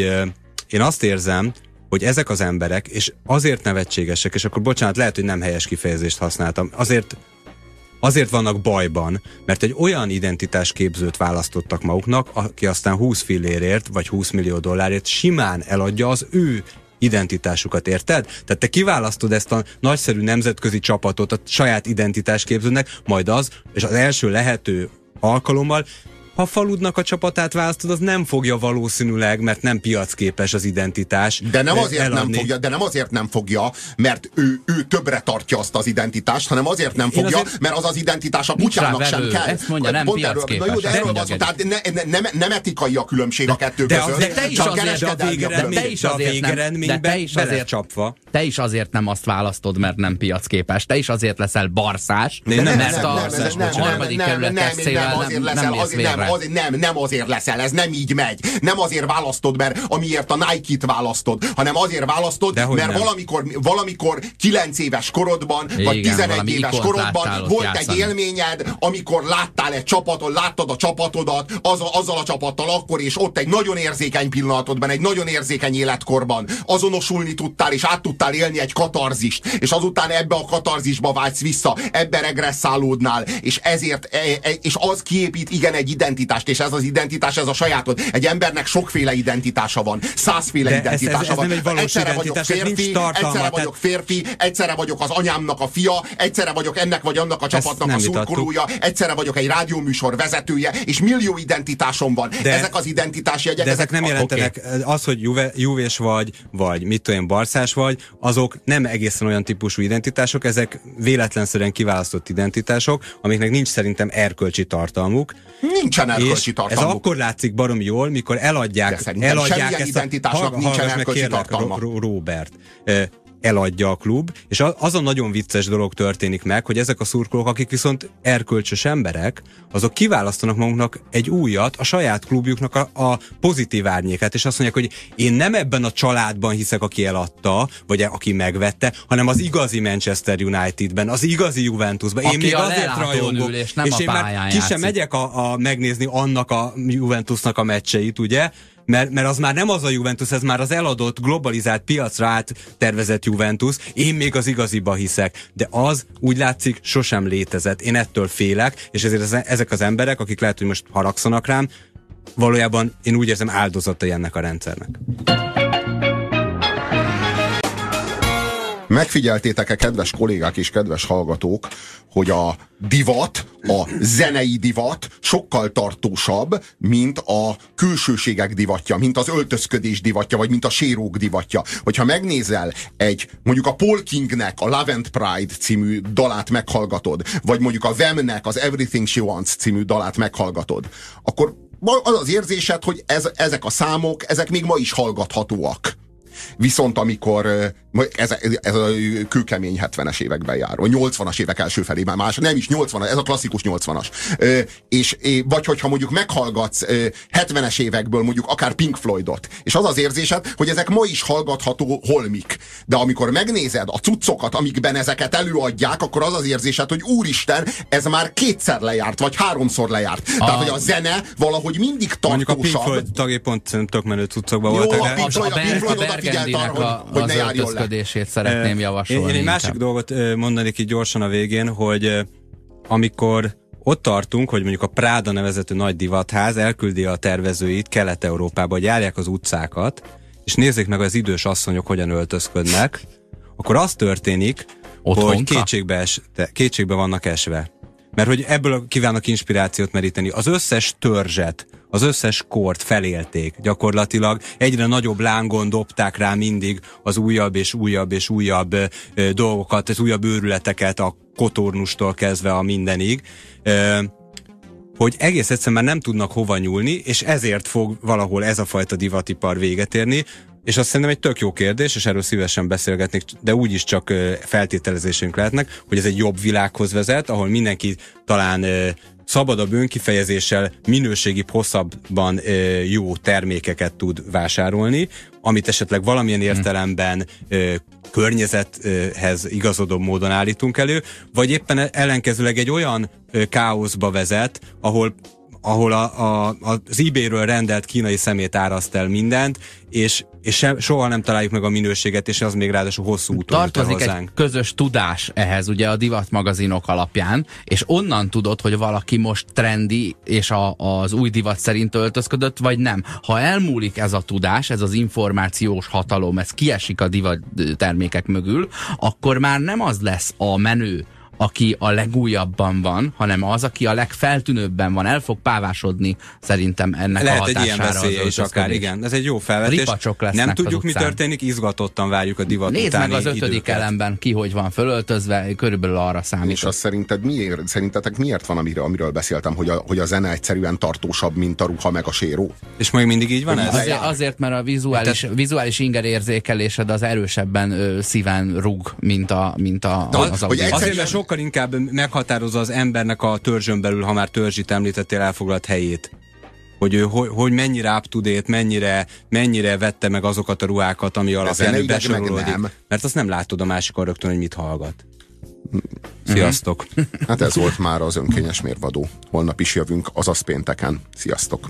én azt érzem, hogy ezek az emberek, és azért nevetségesek, és akkor bocsánat, lehet, hogy nem helyes kifejezést használtam, azért azért vannak bajban, mert egy olyan identitásképzőt választottak maguknak, aki aztán 20 fillérért, vagy 20 millió dollárért simán eladja az ő identitásukat, érted? Tehát te kiválasztod ezt a nagyszerű nemzetközi csapatot a saját identitásképzőnek, majd az, és az első lehető alkalommal ha faludnak a csapatát választod, az nem fogja valószínűleg, mert nem piacképes az identitás. De nem azért eladni. nem fogja, de nem azért nem fogja, mert ő, ő többre tartja azt az identitást, hanem azért nem fogja, azért... mert az az identitás a kutyának sem kell. Ezt mondja, nem Pont piacképes. Na jó, de erről van szó, tehát ne, ne, nem, nem etikai a különbség a kettő de, között. De te is azért, de a azért csapva. Te is azért nem azt választod, mert nem piacképes. Te is azért leszel barszás, mert a harmadik kerület nem mész vérre az, nem, nem azért leszel, ez nem így megy. Nem azért választod, mert amiért a Nike-t választod, hanem azért választod, Dehogy mert valamikor, valamikor 9 éves korodban, Igen, vagy 11 éves korodban volt játszani. egy élményed, amikor láttál egy csapatot, láttad a csapatodat, az, azzal a csapattal akkor, és ott egy nagyon érzékeny pillanatodban, egy nagyon érzékeny életkorban azonosulni tudtál, és át tudtál élni egy katarzist, és azután ebbe a katarzisba vágysz vissza, ebbe regresszálódnál, és ezért, e, e, és az kiépít igen egy identitást identitást, és ez az identitás, ez a sajátod. Egy embernek sokféle identitása van, százféle De identitása ez, ez, ez van. Nem egy valós egyszerre vagyok férfi, tartalma, egyszerre vagyok férfi, egyszerre vagyok az anyámnak a fia, egyszerre vagyok ennek vagy annak a csapatnak a szurkolója, egyszerre vagyok egy rádióműsor vezetője, és millió identitásom van. De, ezek az identitásjegyek. De ezek, ezek nem jelentenek, okay. az, hogy juve, juvés vagy, vagy mit tudom, barszás vagy, azok nem egészen olyan típusú identitások, ezek véletlenszerűen kiválasztott identitások, amiknek nincs szerintem erkölcsi tartalmuk. Nincsen erkölcsi tartalmuk. Ez akkor látszik barom jól, mikor eladják, eladják ezt identitásnak a, nincsen erkölcsi tartalma. Robert eladja a klub, és az a nagyon vicces dolog történik meg, hogy ezek a szurkolók, akik viszont erkölcsös emberek, azok kiválasztanak magunknak egy újat, a saját klubjuknak a, a pozitív árnyékát, és azt mondják, hogy én nem ebben a családban hiszek, aki eladta, vagy aki megvette, hanem az igazi Manchester Unitedben, az igazi Juventusban. Én aki még azért rajongok, és, nem és én már ki sem megyek a, a megnézni annak a Juventusnak a meccseit, ugye, mert, mert az már nem az a Juventus, ez már az eladott, globalizált piacra áttervezett Juventus. Én még az igaziba hiszek, de az úgy látszik sosem létezett. Én ettől félek, és ezért ezek az emberek, akik lehet, hogy most haragszanak rám, valójában én úgy érzem áldozatai ennek a rendszernek. Megfigyeltétek-e, kedves kollégák és kedves hallgatók, hogy a divat, a zenei divat sokkal tartósabb, mint a külsőségek divatja, mint az öltözködés divatja, vagy mint a sérók divatja. Hogyha megnézel egy, mondjuk a Paul Kingnek a Love and Pride című dalát meghallgatod, vagy mondjuk a Vemnek az Everything She Wants című dalát meghallgatod, akkor az az érzésed, hogy ez, ezek a számok, ezek még ma is hallgathatóak Viszont amikor ez, ez a kőkemény 70-es években jár, vagy 80-as évek első felében, más, nem is 80 ez a klasszikus 80-as. És, vagy hogyha mondjuk meghallgatsz 70-es évekből mondjuk akár Pink Floydot, és az az érzésed, hogy ezek ma is hallgatható holmik. De amikor megnézed a cuccokat, amikben ezeket előadják, akkor az az érzésed, hogy úristen, ez már kétszer lejárt, vagy háromszor lejárt. A... Tehát, hogy a zene valahogy mindig tartósabb. Mondjuk a Pink Floyd tagjai pont tök menő cuccokban voltak. A Pink Floyd, a, a, Pink Floyd odafigyelt arra, hogy, hogy ne járjon le. szeretném javasolni. Én, én egy másik dolgot mondanék így gyorsan a végén, hogy amikor ott tartunk, hogy mondjuk a Práda nevezetű nagy divatház elküldi a tervezőit Kelet-Európába, hogy járják az utcákat, és nézzék meg az idős asszonyok hogyan öltözködnek, akkor az történik, Otthonka? hogy kétségbe, es, kétségbe vannak esve. Mert hogy ebből kívánok inspirációt meríteni. Az összes törzset, az összes kort felélték. Gyakorlatilag egyre nagyobb lángon dobták rá mindig az újabb és újabb és újabb dolgokat, az újabb őrületeket a kotornustól kezdve a mindenig. Hogy egész egyszerűen már nem tudnak hova nyúlni, és ezért fog valahol ez a fajta divatipar véget érni, és azt szerintem egy tök jó kérdés, és erről szívesen beszélgetnék, de úgyis csak feltételezésünk lehetnek, hogy ez egy jobb világhoz vezet, ahol mindenki talán szabadabb önkifejezéssel minőségibb, hosszabban jó termékeket tud vásárolni, amit esetleg valamilyen hm. értelemben környezethez igazodó módon állítunk elő, vagy éppen ellenkezőleg egy olyan káoszba vezet, ahol ahol a, a, az eBay-ről rendelt kínai szemét áraszt el mindent, és, és se, soha nem találjuk meg a minőséget, és az még ráadásul hosszú úton Tartozik egy közös tudás ehhez, ugye a divatmagazinok alapján, és onnan tudod, hogy valaki most trendi, és a, az új divat szerint öltözködött, vagy nem. Ha elmúlik ez a tudás, ez az információs hatalom, ez kiesik a divat termékek mögül, akkor már nem az lesz a menő, aki a legújabban van, hanem az, aki a legfeltűnőbben van. El fog pávásodni szerintem ennek Lehet a hatására. egy ilyen veszélye is akár, igen. Ez egy jó felvetés. Nem tudjuk, mi történik, izgatottan várjuk a divat Nézd meg az ötödik időket. elemben ki, hogy van fölöltözve, körülbelül arra számít. És azt szerinted miért, szerintetek miért van, amiről, amiről beszéltem, hogy a, hogy a zene egyszerűen tartósabb, mint a ruha meg a séró? És még mindig így van ez? Azért, azért mert a vizuális, Tehát... vizuális inger érzékelésed az erősebben ö, szíven rúg, mint a, mint a, az, az, az Azért, sok sokkal inkább meghatározza az embernek a törzsön belül, ha már törzsit említettél, elfoglalt helyét. Hogy ő hogy, hogy mennyire date, mennyire, mennyire vette meg azokat a ruhákat, ami alapján ő besorolódik. Mert azt nem látod a másikon rögtön, hogy mit hallgat. Sziasztok! Hát ez volt már az önkényes mérvadó. Holnap is jövünk, azaz pénteken. Sziasztok!